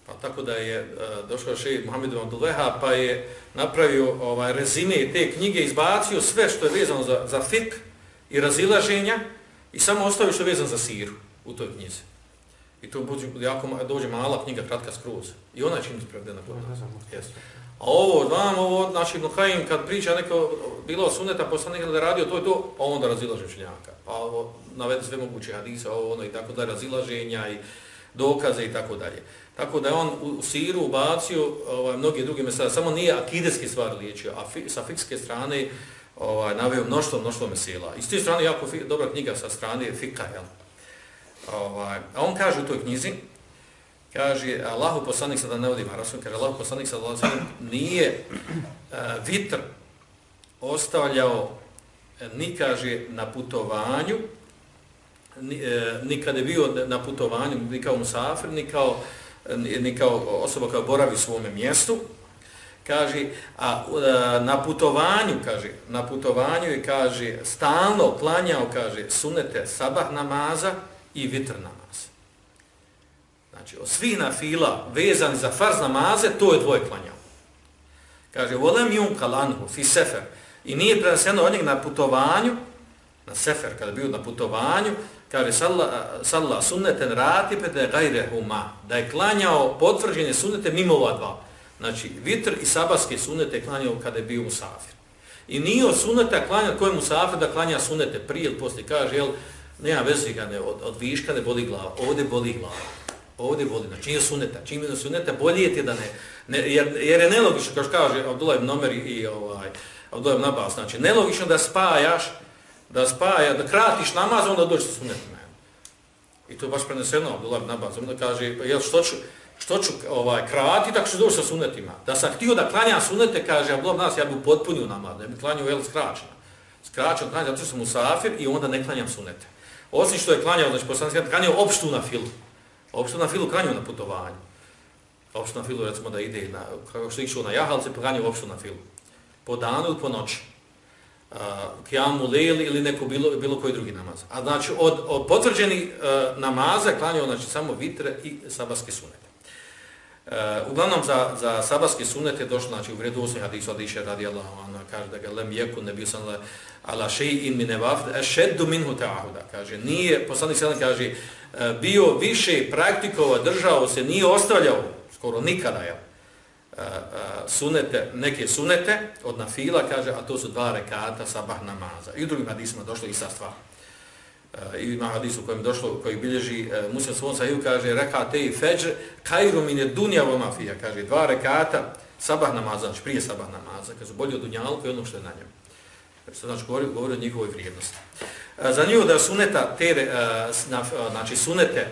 [SPEAKER 1] Pa tako da je uh, došao šehid Muhammed Abdulveha pa je napravio ovaj rezime te knjige, izbacio sve što je vezano za, za fik i razilaženja i samo ostavio što je vezano za siru u toj knjizi. I to buđe, jako dođe mala knjiga, kratka skroz. I ona je čim ispravdena kod nas. Yes. A ovo, vam ovo, znači Ibn Khaim, kad priča neko, bilo suneta, poslanika da radio to i to, a onda razilaže učenjaka. Pa ovo, navede sve moguće hadise, ovo, ono i tako da razilaženja i dokaze i tako dalje. Tako da je on u siru ubacio ovaj, mnogi drugi mesela, samo nije akideski stvar liječio, a fi, sa fikske strane ovaj, naveo mnoštvo, mnoštvo mesela. I s te strane jako fi, dobra knjiga sa strane fika, jel? Ovaj, a on kaže u toj knjizi, kaže, Allahu poslanik sada ne vodim, Rasul kaže, Allahu poslanik sada nije uh, vitr ostavljao eh, ni kaže na putovanju, ni e, kada je bio na putovanju, ni kao musafir, ni kao, ni kao osoba koja boravi u svome mjestu. Kaže, a e, na putovanju, kaže, na putovanju je, kaže, stalno klanjao, kaže, sunete sabah namaza i vitr namaz. Znači, od svih na fila vezani za farz namaze, to je dvoje klanjao. Kaže, volem jun kalanhu, fi sefer, i nije preneseno od njeg na putovanju, na sefer, kada bio na putovanju, kaže salla, salla sunneten ratibete gajrehuma, da je klanjao potvrđene sunnete mimo ova dva. Znači, vitr i sabarske sunnete klanjao kada je bio musafir. I nije od sunneta klanja koje musafir da klanja sunnete prije ili poslije. Kaže, jel, nema veze ga ne, od, od viška ne boli glava, ovdje boli glava. Ovdje boli, znači nije sunneta. Čim je sunneta, bolje ti da ne, ne jer, jer je nelogično, kao što kaže Abdullah ibn Omer i ovaj, Abdullah ibn Abbas, znači nelogično da spajaš da spaja, da kratiš namaz, onda dođeš sa sunetima. I to je baš preneseno, Abdullah ibn Abbas, onda kaže, pa jel, što ću, što ću ovaj, krati, tako ću doći sa sunetima. Da sam htio da klanjam sunete, kaže Abdullah nas, ja bi potpunio namaz, da bi klanjao, jel, skraćeno. Skraćeno klanjam, zato što sam musafir i onda ne klanjam sunete. Osim što je klanjao, znači, poslani skrat, klanjao opštu na filu. Opštu na filu klanjao na putovanju. Opštu na filu, recimo, da ide, na, kako što išao na jahalce, pa klanjao opštu na filu. Po danu ili po noći kiamu lejli ili neko bilo, bilo koji drugi namaz. A znači od, od potvrđeni uh, namaza klanjao znači, samo vitre i sabaske sunete. Uh, uglavnom za, za sabaske sunete je došlo znači, u vredu osnih hadisu od iše radi Allah, kaže da ga lem jeku ne bio sam ala šeji in mine vafde, šeddu minhu ta'ahuda, kaže, nije, poslanik sada kaže, uh, bio više praktikova, držao se, nije ostavljao, skoro nikada, jel, sunete, neke sunete od nafila, kaže, a to su dva rekata sabah namaza. I u drugim hadisima došlo ista stvar. E, I ima hadis u kojem došlo, koji bilježi e, muslim svon sahiju, kaže, rekate i feđr, kajru mine dunja vo mafija, kaže, dva rekata sabah namaza, znači prije sabah namaza, kaže, bolje od dunjalka i ono što je na njemu. E, znači, govori, govori o njihovoj vrijednosti. Za nju da suneta, te, znači sunete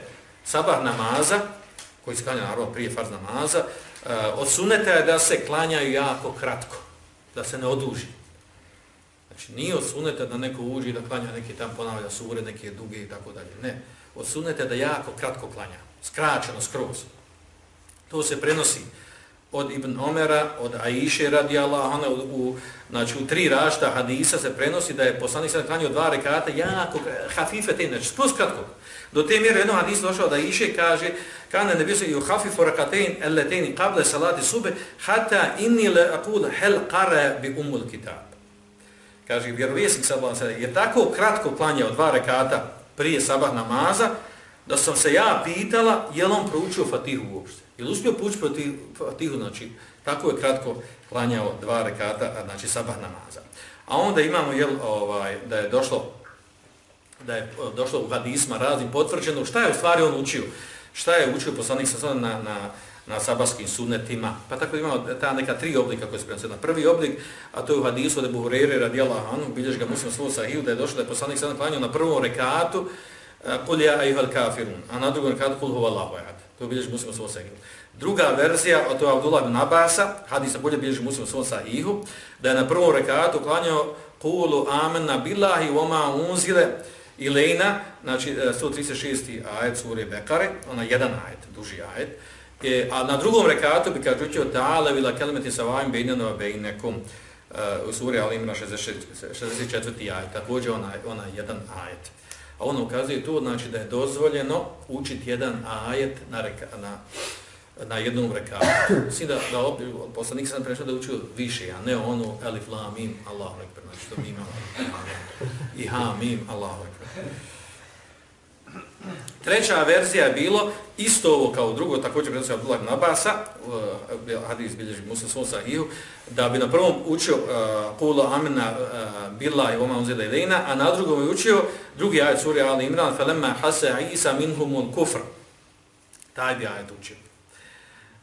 [SPEAKER 1] sabah namaza, koji se kanja naravno prije farz namaza, Eh, od suneta je da se klanjaju jako kratko, da se ne oduži. Znači nije od suneta da neko uži da klanja neke tam ponavlja sure, neke duge i tako dalje. Ne. Od suneta da jako kratko klanja, skraćeno, skroz. To se prenosi od Ibn Omera, od Aisha radijallahu anha u, u znači u tri rašta hadisa se prenosi da je poslanik sada klanio dva rekata jako hafife te znači skroz kratko. Do te mjere jedno hadis došao da iše kaže kana ne bisu yuhafifu rakatain allatayn qabla salati subh hatta inni la aqul hal qara bi umul kitab. Kaže vjerovjesnik sallallahu alejhi je tako kratko klanjao dva rekata prije sabah namaza da sam se ja pitala je on proučio Fatihu uopšte. Je li uspio pući Fatihu, znači, tako je kratko klanjao dva rekata, znači sabah namaza. A onda imamo, jel, ovaj, da je došlo da je došlo u hadisma raznim potvrđeno šta je u stvari on učio. Šta je učio poslanik sa na, na, na sabaskim sunnetima. Pa tako imamo ta neka tri oblika koje se prenosio. Na prvi oblik, a to je u hadisu od Ebu Hurere radijallahu Anu, bilješ ga muslim slovo sahiju, da je došlo da je poslanik sa klanio na prvom rekatu, kul ja ayuhal kafirun, a na drugom rekatu kul huva Allahu ahad. To bilješ muslim svoj sahiju. Druga verzija, od to je Abdullah bin Abasa, hadisa bolje bilježi muslim svom sahihu, da je na prvom rekatu klanio kulu amanna billahi wa ma unzile ilejna, znači e, 136. Ajet sure Bekare, ona jedan ajet, duži ajet, E, a na drugom rekatu bi kad učio ta'ala vila kelimeti sa vajim bejnjeno bejnekum e, u suri Al-Imra 64. ajet, također ona, ona jedan ajet. A ono ukazuje to znači da je dozvoljeno učiti jedan ajet na, reka, na, na jednom rekatu. Mislim da, da opet, poslanik sam prešao da učio više, a ne ono elif la mim Allahu ekber, znači što mi imamo i ha mim Allahu ekber. Treća verzija je bilo isto ovo kao drugo, također prenosi Abdullah ibn Abasa, uh, hadis bilježi Musa svom sahihu, da bi na prvom učio eh, Kula uh, amina eh, uh, bila i oma unzida ilina, a na drugom je učio drugi ajet suri Ali Imran, felemma hasa Isa minhumun kufr. Taj bi ajet učio.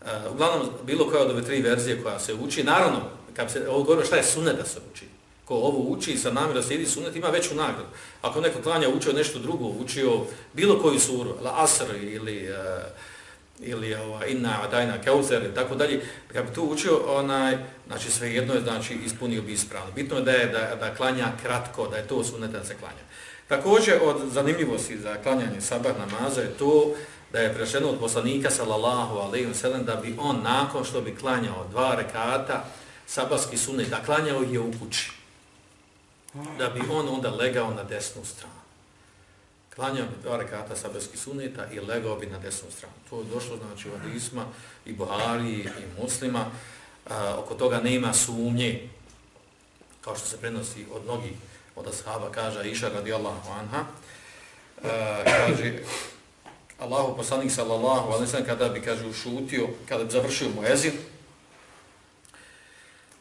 [SPEAKER 1] Uh, uglavnom, bilo koja od ove tri verzije koja se uči, naravno, kad se ovo govorio šta je sunet da se uči, ko ovo uči sa nami da slijedi sunnet, ima veću nagradu. Ako neko klanja učio nešto drugo, učio bilo koju suru, la asr ili, uh, ili ova, inna adajna keuzer i tako dalje, kad bi tu učio, onaj, znači sve jedno je znači, ispunio bi ispravno. Bitno je da, je da, da klanja kratko, da je to sunnet da se klanja. Također od zanimljivosti za klanjanje sabah namaza je to da je prešeno od poslanika sallallahu alaihi wa sallam da bi on nakon što bi klanjao dva rekata sabahski sunnet, da klanjao je u kući da bi on onda legao na desnu stranu. Klanjao bi dva rekata sabarskih suneta i legao bi na desnu stranu. To je došlo znači od Isma i Buhari i muslima. A, oko toga nema sumnje, kao što se prenosi od mnogih od ashaba, kaže Iša radijallahu anha, a, kaže Allahu poslanik sallallahu alejhi sallam kada bi kaže ušutio, kada bi završio muezin,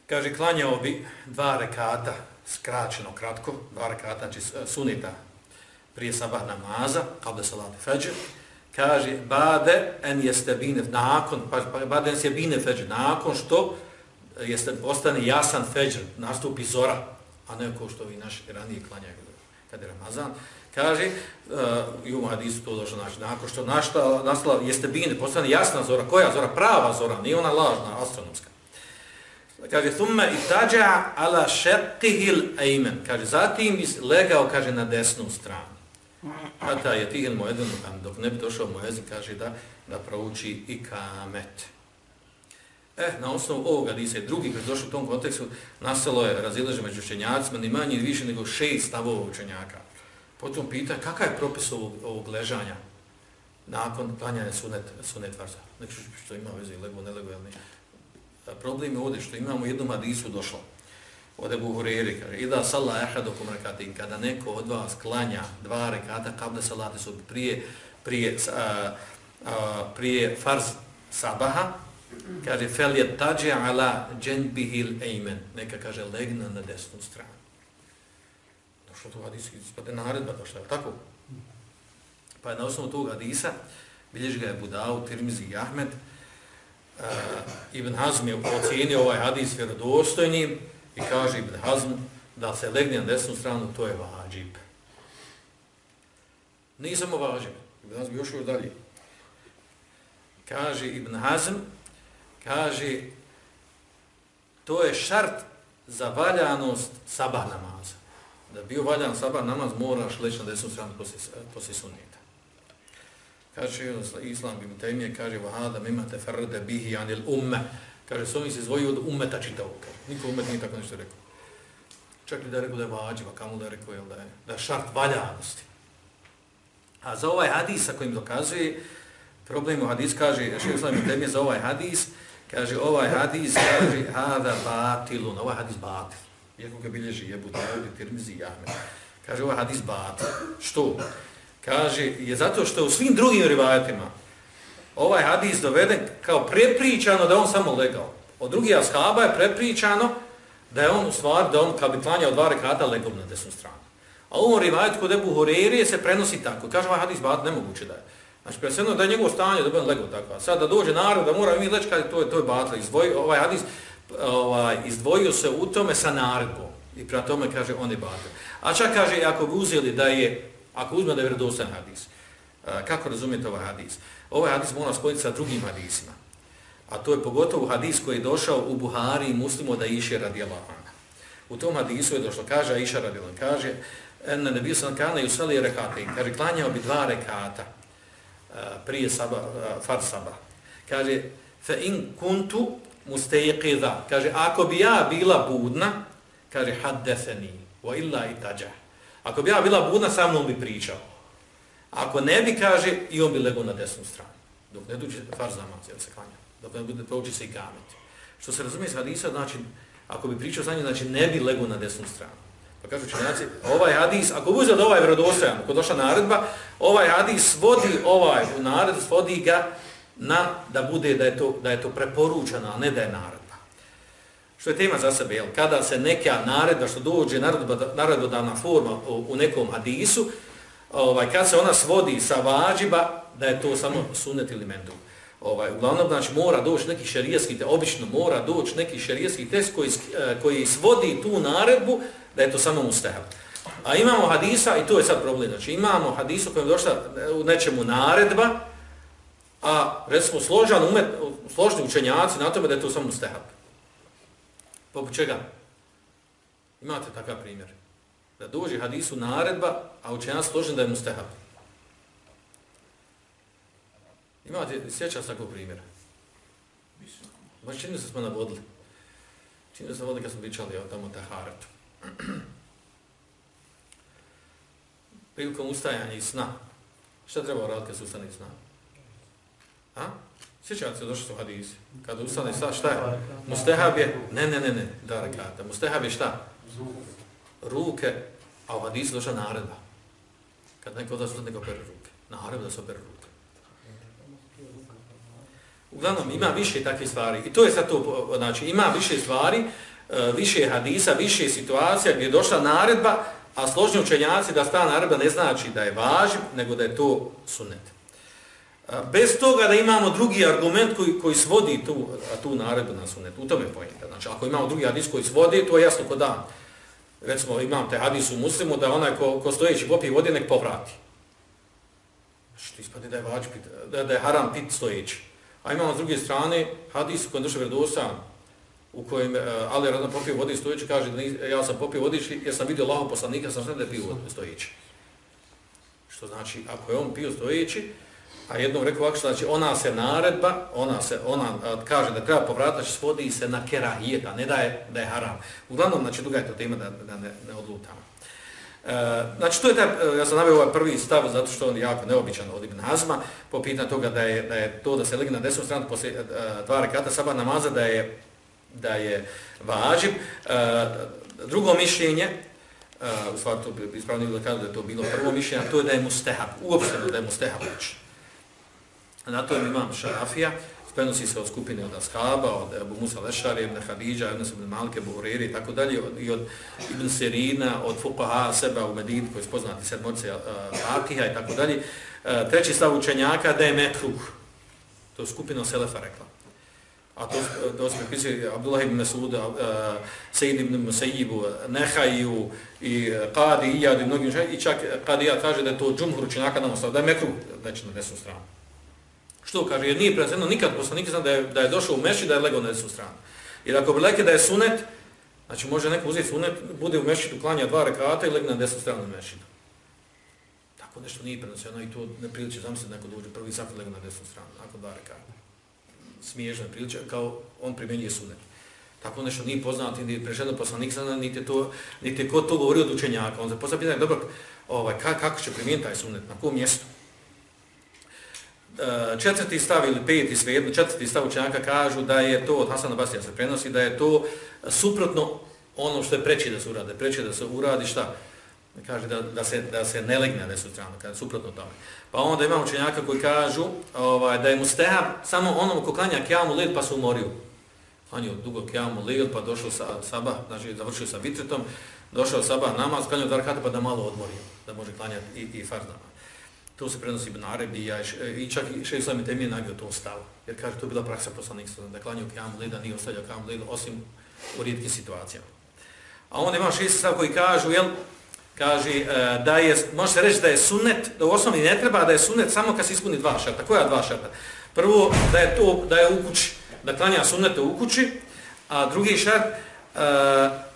[SPEAKER 1] kaže klanjao bi dva rekata skraćeno, kratko, dva rekata, znači sunita prije sabah namaza, kada salati fajr, kaže, bade en jeste bine, nakon, pa, pa bade en jeste bine feđer, nakon što jeste, ostane jasan fajr, nastupi zora, a ne kao što vi naši ranije klanjaju kada je Ramazan, kaže, uh, i u hadisu to došlo, znači, nakon što našta, nastala jeste bine, postane jasna zora, koja zora? Prava zora, nije ona lažna, astronomska. Kaže, thumma itađa ala šettihil eimen. Kaže, zatim legao, kaže, na desnu stranu. Hata je tihil mojedin, dok ne bi došao mojezin, kaže da da prouči i kamet. Eh, na osnovu ovoga disa i drugi koji došao u tom kontekstu, nastalo je razilaže među učenjacima, ni manje ni više nego šest stavova učenjaka. Potom pita, kakav je propis ovog, ovog ležanja nakon klanjanja sunet, sunet varza? Nek što ima veze, lego, ne lego, jel ne? problem je ovdje što imamo jednu hadisu došlo. Ode Buhuriri kaže, Ida salla ehadokum rekatin, kada neko od vas klanja dva rekata, kabla salate su prije, prije, a, a, prije farz sabaha, kaže, fel je tađe ala dženbihil ejmen, neka kaže, legna na desnu stranu. Došlo to hadijski, ispade naredba došla, je tako? Pa je na osnovu tog hadisa, bilježi ga je Budao, Tirmizi i Ahmed, uh, Ibn Hazm je ocijenio ovaj hadis vjerodostojnim i kaže Ibn Hazm da se legne na desnu stranu, to je vađib. Nije samo vađib. Ibn Hazm još još dalje. Kaže Ibn Hazm, kaže, to je šart za valjanost sabah namaza. Da bio valjan sabah namaz, moraš leći na desnu stranu poslije, eh, poslije sunnita. Kaže Islam bin Taymije, kaže vahada mima tefarrada bihi anil umme. Kaže, s ovim se izvoji od ummeta čitavog. Niko ummet nije tako nešto rekao. Čak li da je rekao da je vađiva, kamo da je rekao da je, da je šart valjanosti. A za ovaj hadis, sa kojim dokazuje, problem u hadis kaže, še Islam ibn Taymije za ovaj hadis, kaže, ovaj hadis, kaže, hada batilun, ovaj hadis batil. Iako ga bilježi Ebu Dawud i tirmizi i ahmed. Kaže, ovaj hadis batil. Što? kaže, je zato što u svim drugim rivajatima ovaj hadis doveden kao prepričano da on samo legao. Od drugih ashaba je prepričano da je on u stvari, da on kad bi klanjao dva rekata legao na desnu stranu. A u ovom rivajetu kod Ebu Horerije se prenosi tako. Kaže ovaj hadis bat nemoguće da je. Znači, pa presjedno da je njegovo stanje da bude legao tako. A sad da dođe narod da mora mi leći, to je, to je batla. Izdvoji, ovaj hadis ovaj, izdvojio se u tome sa naredbom. I prema tome kaže on je batla. A čak kaže, ako bi uzeli da je, ako uzme da je vredosan hadis, e, kako razumijete ovaj hadis? Ovaj hadis mora spojiti sa drugim hadisima. A to je pogotovo hadis koji je došao u Buhari i muslimo da iše radi Allahana. U tom hadisu je došlo, kaže Iša radi Allahana, kaže, na bio sam kana i usali rekate, kaže, klanjao bi dva rekata e, prije saba, e, far saba. Kaže, fe in kuntu mustayqiza. kaže, ako bi ja bila budna, kaže, haddeseni, wa illa itađa. Ako bi ja bila budna, sa mnom bi pričao. Ako ne bi, kaže, i on bi legao na desnu stranu. Dok ne duđe farz namaz, jel se klanja. Dok ne bude prouči se i. Što se razumije s hadisa, znači, ako bi pričao sa njim, znači ne bi legao na desnu stranu. Pa kažu učenjaci, ovaj hadis, ako uzeo da ovaj vjerodostojan, ako došla naredba, ovaj hadis vodi ovaj nared, vodi ga na da bude da je to, da je to preporučeno, a ne da je naredba. Što je tema za sebe, jel? kada se neka naredba, što dođe naredba, naredbodavna forma u, u nekom hadisu, ovaj, kad se ona svodi sa vađiba, da je to samo sunet ili mendu. Ovaj, uglavnom, znači, mora doći neki šarijaski te, obično mora doći neki šarijaski test koji, eh, koji svodi tu naredbu da je to samo mustahab. A imamo hadisa, i to je sad problem, znači imamo hadisu kojem je došla u nečemu naredba, a recimo složan umet, složni učenjaci na tome da je to samo mustahab. Poput čega? Imate takav primjer. Da dođe hadisu naredba, a učenjac složen da je mustahab. Imate, sjećam se takvog primjera? Ma čini se smo navodili. Čini se smo navodili kad smo pričali o tamo taharatu. Prilikom ustajanja i sna. Šta treba raditi kad se ustane i sna? A? Sjećate se, došli su hadisi. Kada ustane sa, šta je? Mustehab je, ne, ne, ne, ne, da rekata. Mustehab je šta? Ruke, a u hadisu došla naredba. Kad neko da su neko pere ruke. Naredba da se opere ruke. Uglavnom, ima više takve stvari. I to je sad to, znači, ima više stvari, e, više hadisa, više situacija gdje je došla naredba, a složni učenjaci da sta naredba ne znači da je važiv, nego da je to sunet. Bez toga da imamo drugi argument koji, koji svodi tu, tu naredbu na sunet, u tome pojenta. Znači, ako imamo drugi hadis koji svodi, to je jasno ko dan. Recimo, imam te hadis u muslimu da onaj ko, ko stojeći popi vode, nek povrati. Znači, Što ispade da je vađi, da, da je haram pit stojeći. A imamo s druge strane hadis koji je došao vredosan, u kojem uh, Ali Radan popio vodi stojeći, kaže da ja sam popio vodići jer sam vidio Allahom poslanika, sam sve da je pio stojeći. Što znači, ako je on pio stojeći, a jednom rekao ovako, znači ona se naredba, ona se ona kaže da treba povratati, znači, svodi se na kerahijeta, ne da je, da je haram. Uglavnom, znači, druga je to tema da, da ne, ne odlutamo. E, znači, to je taj, e, ja sam navio ovaj prvi stav, zato što on je jako neobičan od Ibn Hazma, po pitanju toga da je, da je to da se legi na desnu stranu posle uh, e, dva rekata sabah namaza, da je, da je važiv. E, drugo mišljenje, e, u stvari to bi ispravno da je to bilo prvo mišljenje, to je da je mustehab, uopšteno da je mustehab učin. Na to imam šafija, prenosi se od skupine od Ashaba, od Abu Musa Lešari, Ibn Hadidža, Ibn Sabin Malke, Buhuriri i tako dalje, i od Ibn Sirina, od Fuqaha seba u Medini, koji je poznati sedmorce uh, Akiha i tako dalje. E, treći stav učenjaka da je Mekruh, to je skupina Selefa rekla. A to, to smo pisali Abdullah ibn Mesuda, uh, e, Sejid ibn Musaibu, Nehaju i Qadi, Iyad i mnogim i čak Qadi Iyad kaže da je to džumhur učenjaka nam ostao, da je Mekruh, znači na desnu stranu. Što kaže, jer nije prenoseno nikad poslanik zna da je, da je došao u mešćid da je legao na desnu stranu. Jer ako bi leke da je sunet, znači može neko uzeti sunet, bude u mešćidu, klanja dva rekata i legne na desnu stranu mešćidu. Tako nešto nije prenoseno i to ne priliče, znam se neko dođe prvi sat legne na desnu stranu, nakon dva rekata. Smiježno ne priliče, kao on primjenjuje sunet. Tako nešto nije poznato, ni prešedno poslanik zna, niti, to, niti ko to govori od učenjaka. On se postavlja pitanje, dobro, ovaj, kako će primijeniti taj sunet, na kom mjestu? Eh, četvrti stav ili peti svejedno, četvrti stav učenjaka kažu da je to, od Hasana Basija se prenosi, da je to suprotno ono što je preći da se urade. Preći da se uradi šta? Kaže da, da, se, da se ne legne na stranu, kada je suprotno tome. Pa onda imamo učenjaka koji kažu ovaj, da je mu stehab samo onom ko klanja kjamu led pa se umorio. Klanio dugo kjamu led pa došao sa sabah, znači završio sa vitretom, došao sabah namaz, klanio dva rakata pa da malo odmori, da može klanjati i, i farz namaz. To se prenosi Ibn Arabi ja, e, i čak i šeji sami temije nabio to stavu. Jer kaže, to je bila praksa poslanika, da klanjao kjamu leda, nije ostavljao kjamu leda, osim u rijetkim situacijama. A onda ima šest stav koji kažu, jel, kaže, e, da je, može se reći da je sunnet, da u osnovi ne treba da je sunnet samo kad se ispuni dva šarta. Koja dva šarta? Prvo, da je to, da je u kući, da klanja sunnete u kući, a drugi šart, e, uh,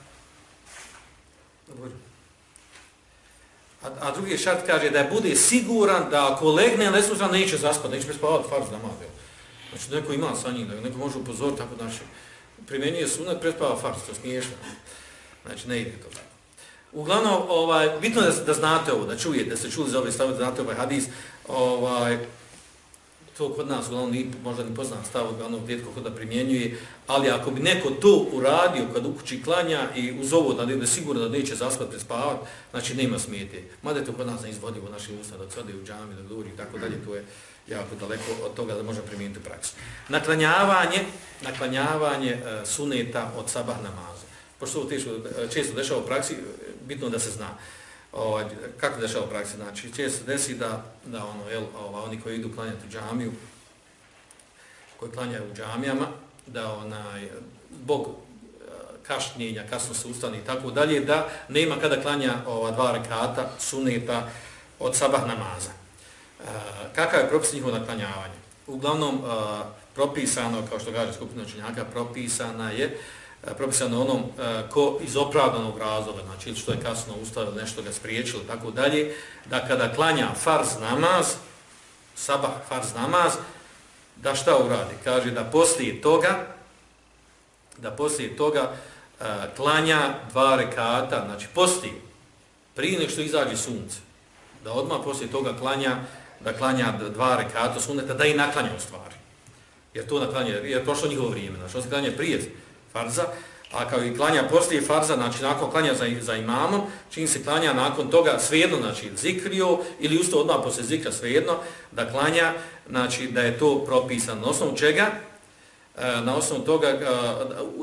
[SPEAKER 1] A, a drugi šart kaže da bude siguran da ako legne na neslužan neće zaspati, neće prespavati farz namaz. Znači neko ima sa njim, da neko može upozoriti tako znači primjenjuje sunnet, prespava farz, to je smiješno. Znači ne ide to tako. Uglavnom, ovaj, bitno je da, da znate ovo, da čujete, da ste čuli za ovaj stav, da znate ovaj hadis, ovaj, to kod nas uglavnom ni, možda ni poznat stav, uglavnom rijetko kod da primjenjuje, ali ako bi neko to uradio kad ukući klanja i uz ovo da je sigurno da neće zaspati prespavat, znači nema smijete. Mada je to kod nas ne izvodi u usta, da code u džami, da govori i tako dalje, to je jako daleko od toga da može primijeniti praksu. Naklanjavanje, naklanjavanje uh, suneta od sabah namaza. Pošto ovo teško, e, često dešava u praksi, bitno da se zna. Ovaj, kako dešava u praksi? Znači, često se desi da, da ono, jel, ovaj, oni koji idu klanjati u džamiju, koji klanjaju u džamijama, da onaj, zbog e, kašnjenja, kasno se ustani i tako dalje, da nema kada klanja ova dva rekata suneta od sabah namaza. E, kakav je propis njihovo naklanjavanje? Uglavnom, e, propisano, kao što kaže skupina učenjaka, propisana je E, E, propisano onom e, ko iz opravdanog razloga, znači što je kasno ustavio, nešto ga spriječilo, tako dalje, da kada klanja farz namaz, sabah farz namaz, da šta uradi? Kaže da poslije toga, da poslije toga e, klanja dva rekata, znači poslije, prije nek što izađe sunce, da odmah poslije toga klanja, da klanja dva rekata suneta, da i naklanja u stvari. Jer to naklanje, jer prošlo njihovo vrijeme, znači on se klanja prije, farza, a kao i klanja poslije farza, znači nakon klanja za, za imamom, čim se klanja nakon toga svejedno, znači zikrio ili usto odmah posle zikra svejedno, da klanja, znači da je to propisano. Na osnovu čega? E, na osnovu toga, e,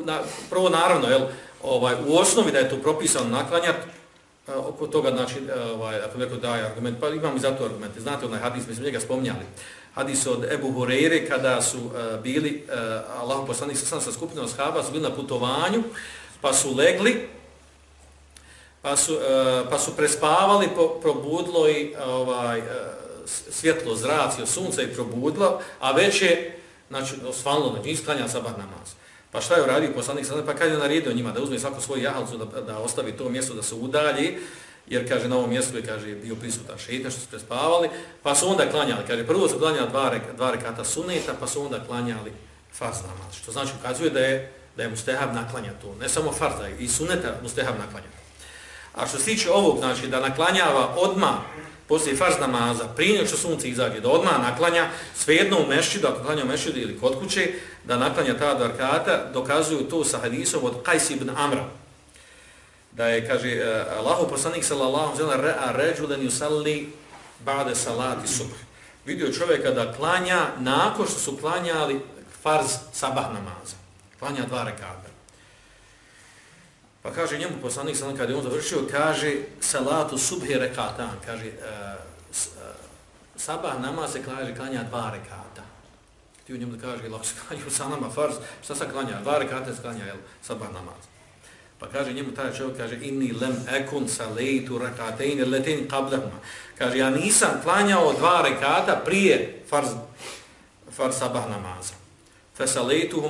[SPEAKER 1] na, prvo naravno, jel, ovaj, u osnovi da je to propisano naklanjat, e, oko toga, znači, e, ovaj, ako neko daje argument, pa imamo i za to argumente, znate onaj hadis, mi smo njega spominjali, hadis od Ebu Horeire kada su uh, bili uh, Allahu poslanik sa sa skupinom ashaba su bili na putovanju pa su legli pa su, uh, pa su prespavali po, probudlo i ovaj uh, svjetlo zracio sunce i probudlo a već je znači osvalno na znači, isklanja sabah namaz. Pa šta je uradio poslanik sa pa kad je naredio njima da uzme svako svoju jahalcu da, da ostavi to mjesto da se udalji jer kaže na ovom mjestu je kaže bio prisutan šejtan što su prespavali, pa su onda klanjali, kaže prvo su klanjali dva rek, dva rekata suneta, pa su onda klanjali farz namaz. Što znači ukazuje da je da je mustehab naklanja to, ne samo farz, i suneta mustehab naklanja. A što se tiče ovog, znači da naklanjava odma poslije farz namaza, prije nego što sunce izađe, da odma naklanja svejedno u mešćidu, ako klanja u mešćidu ili kod kuće, da naklanja ta dva rekata, dokazuju to sa hadisom od Qais ibn Amra, da je, kaže, e, Allahu poslanik sallallahu alaihi wa sallam ra'a ređulen yusalli ba'de salati subh. Vidio čovjeka da klanja nakon što su klanjali farz sabah namaza. Klanja dva rekata. Pa kaže njemu poslanik sallallahu kada je on završio, kaže salatu subhi rekatan. Kaže, uh, sabah namaz se kaže klanja dva rekata. Ti u njemu da kaže, lako se klanja u sanama farz, šta se klanja? Dva rekata se klanja, jel, sabah namaz. Pa kaže njemu taj čovjek, kaže, inni lem ekun sa lejtu letin qablahuma. Kaže, ja nisam klanjao dva rekata prije farz, farz sabah namaza. Fe sa lejtu.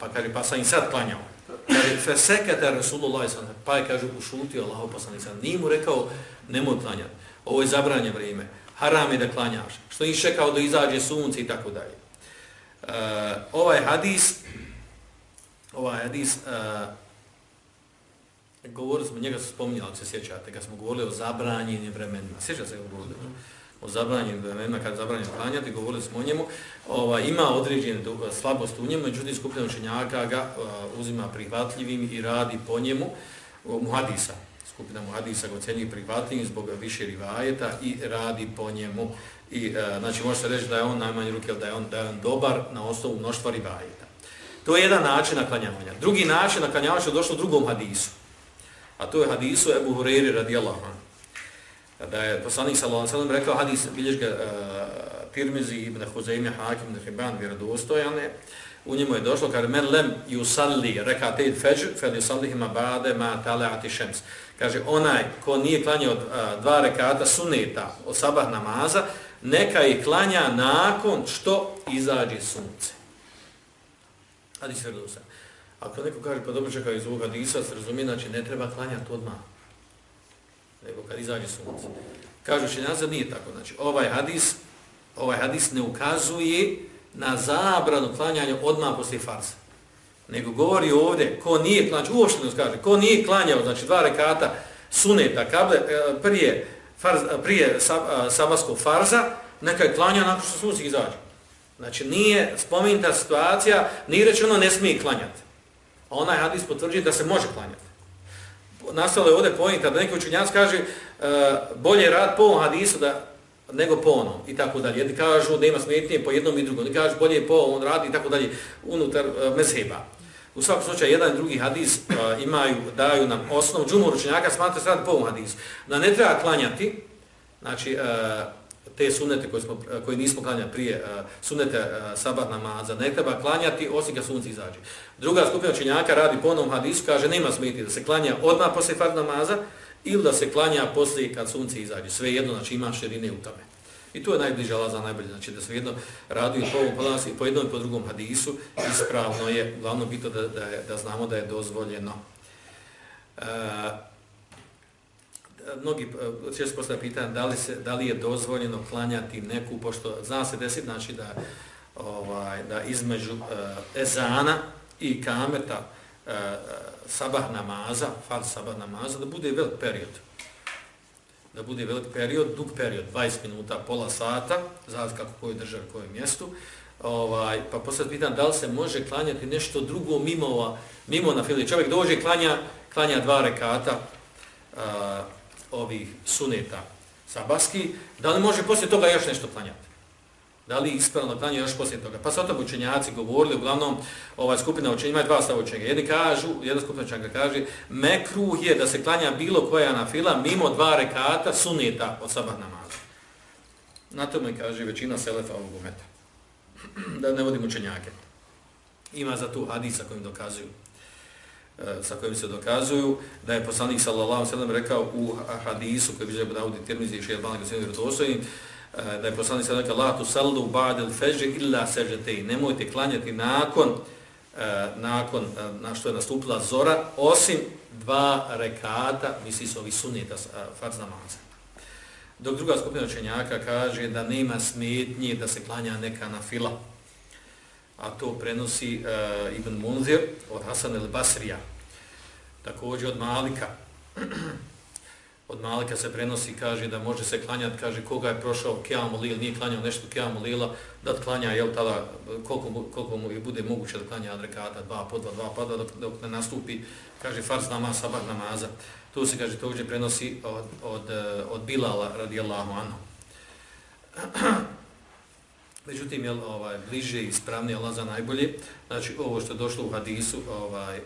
[SPEAKER 1] Pa kaže, pa sam i sad klanjao. Kaže, fe sekete Rasulullah sallam. Pa je, kaže, ušutio Allah pa sam i sad. Nije mu rekao, nemoj klanjati. Ovo je zabranje vrijeme. Haram je da klanjaš. Što nisi čekao da izađe sunce i tako dalje. Uh, ovaj hadis, ovaj hadis, uh, govorili smo, njega su spominjali, se sjećate, kad smo govorili o zabranjenim vremenima. Sjećate se govorili o zabranjenim vremenima, kad je zabranjen klanjati, govorili smo o njemu. Ova, ima određene slabost u njemu, međutim skupina učenjaka ga uh, uzima prihvatljivim i radi po njemu uh, muhadisa. Skupina muhadisa ga ocjenjuje prihvatljivim zbog više rivajeta i radi po njemu. I, uh, znači, može se reći da je on najmanji ruke, da je on, da je on dobar na osnovu mnoštva rivajeta. To je jedan način naklanjavanja. Drugi način naklanjavanja je došlo u drugom hadisu. A to je hadisu Ebu Hureyri radijallahu anhu. Da je poslanik sallallahu alejhi ve sellem rekao hadis bilješka uh, e, Tirmizi ibn Huzejme Hakim ibn Hibban vjerodostojane. U njemu je došlo kaže men lem yusalli rekatet fajr fel yusallihi ma ba'de ma tala'ati shams. Kaže onaj ko nije klanjao uh, dva rekata suneta od sabah namaza, neka ih klanja nakon što izađe sunce. Hadis A Ako neko kaže, pa dobro čekaj iz ovog hadisa, se razumije, znači ne treba klanjati odmah, nego kad izađe sunce. Kažu će nazad, nije tako. Znači, ovaj hadis, ovaj hadis ne ukazuje na zabranu klanjanja odmah poslije farsa. Nego govori ovdje, ko nije klanjao, uopšte ne kaže, ko nije klanjao, znači dva rekata suneta, kable, e, prije, farz, e, prije sabaskog e, farza, neka je klanjao nakon što sunce izađe. Znači, nije spomenuta situacija, nije rečeno ne smije klanjati a onaj hadis potvrđuje da se može klanjati. Nastalo je ovdje pojenta da neki učenjac kaže uh, bolje rad po ovom hadisu da, nego po onom i tako dalje. Jedni kažu da ima smetnije po jednom i drugom, jedni kažu bolje po ovom radi i tako dalje unutar uh, mezheba. U svakom slučaju, jedan i drugi hadis uh, imaju, daju nam osnovu. Džumur učenjaka smatra se rad po ovom hadisu. Da ne treba klanjati, znači, uh, te sunete koje, smo, koje nismo klanjali prije, e, sunete e, sabah namaza, ne treba klanjati osim kad sunce izađe. Druga skupina učenjaka radi po onom hadisu, kaže nema smeti da se klanja odmah poslije fard namaza ili da se klanja poslije kad sunce izađe. Sve jedno, znači ima širine u tome. I to je najbliža laza najbolje, znači da svejedno radi po ovom podlasu i po jednom i po drugom hadisu, ispravno je, glavno bito da, da, je, da znamo da je dozvoljeno. E, E, mnogi često postavljaju pitanje da li, se, da li je dozvoljeno klanjati neku, pošto zna se desiti, znači da, ovaj, da između uh, ezana i kameta uh, sabah namaza, fad sabah namaza, da bude velik period. Da bude velik period, dug period, 20 minuta, pola sata, zavis kako koju državi, kojem mjestu. Ovaj, pa poslije pitan da li se može klanjati nešto drugo mimo, mimo na fili. Čovjek dođe klanja, klanja dva rekata, uh, ovih suneta sabaski, da li može poslije toga još nešto klanjati? Da li ispravno klanja još poslije toga? Pa su o tom učenjaci govorili, uglavnom ovaj skupina učenja, ima dva stava učenja. Jedni kažu, jedna skupina učenja kaže, mekruh je da se klanja bilo koja na fila mimo dva rekata suneta od sabah namaza. Na tome kaže većina selefa ovog umeta. da ne vodim učenjake. Ima za tu hadisa kojim dokazuju. E, sa kojim se dokazuju da je poslanik sallallahu alejhi ve rekao u hadisu koji bilježi Abu Dawud i Tirmizi i Šejh Albani koji su e, da je poslanik sallallahu rekao ve la tusallu ba'da al-fajr illa sajdatayn nemojte klanjati nakon e, nakon e, na što je nastupila zora osim dva rekata misli su ovi sunneta farz namaza. Dok druga skupina učenjaka kaže da nema smetnje da se klanja neka nafila a to prenosi uh, Ibn Munzir od Hasan el-Basrija, također od Malika. od Malika se prenosi, kaže da može se klanjati, kaže koga je prošao Kiamu Lil, nije klanjao nešto Kiamu Lila, da klanja, jel tada, koliko, koliko mu bude moguće da klanja adrekata, dva po dva, dva po dva, dok, dok ne nastupi, kaže farz namaz, sabah namaza. To se, kaže, tođe prenosi od, od, e, od Bilala, radijallahu anhu. Međutim, jel, ovaj, bliže i spravnije Allah za najbolje. Znači, ovo što je došlo u hadisu, ovaj, e,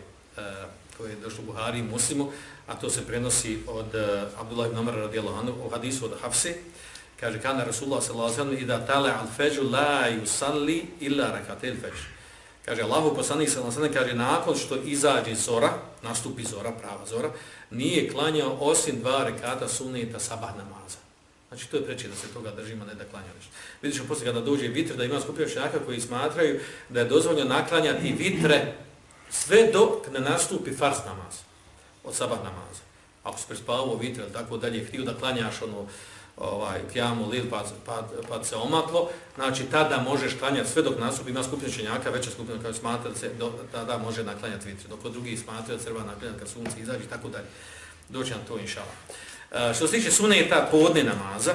[SPEAKER 1] koje je došlo u Buhari i Muslimu, a to se prenosi od e, Abdullah ibn Amara radijallahu anhu, u hadisu od Hafse, kaže, kana Rasulullah sallallahu alaihi wa sallam, tale al feđu la yusalli illa rakatel feđu. Kaže, Allahu poslanik sallallahu alaihi kaže, nakon što izađe zora, nastupi zora, prava zora, nije klanjao osim dva rekata sunnita sabah namaza. Znači, to je preče da se toga držimo, ne da klanja nešto. Vidjet ćemo poslije kada dođe vitr, da ima skupio šenjaka koji smatraju da je dozvoljeno naklanjati vitre sve dok ne nastupi fars namaz, od sabah namaza. Ako se prespavao vitre, tako dalje, htio da klanjaš ono, ovaj, kjamu, lil, pa, pa, pa se omaklo, znači tada možeš klanjati sve dok nastupi, ima skupina čenjaka, veća skupina koja smatra da se do, tada može naklanjati vitre, dok od drugih smatra da se treba naklanjati kad sunce izađe, tako dalje. Doći na to, inšala. E, što se tiče suneta podne namaza,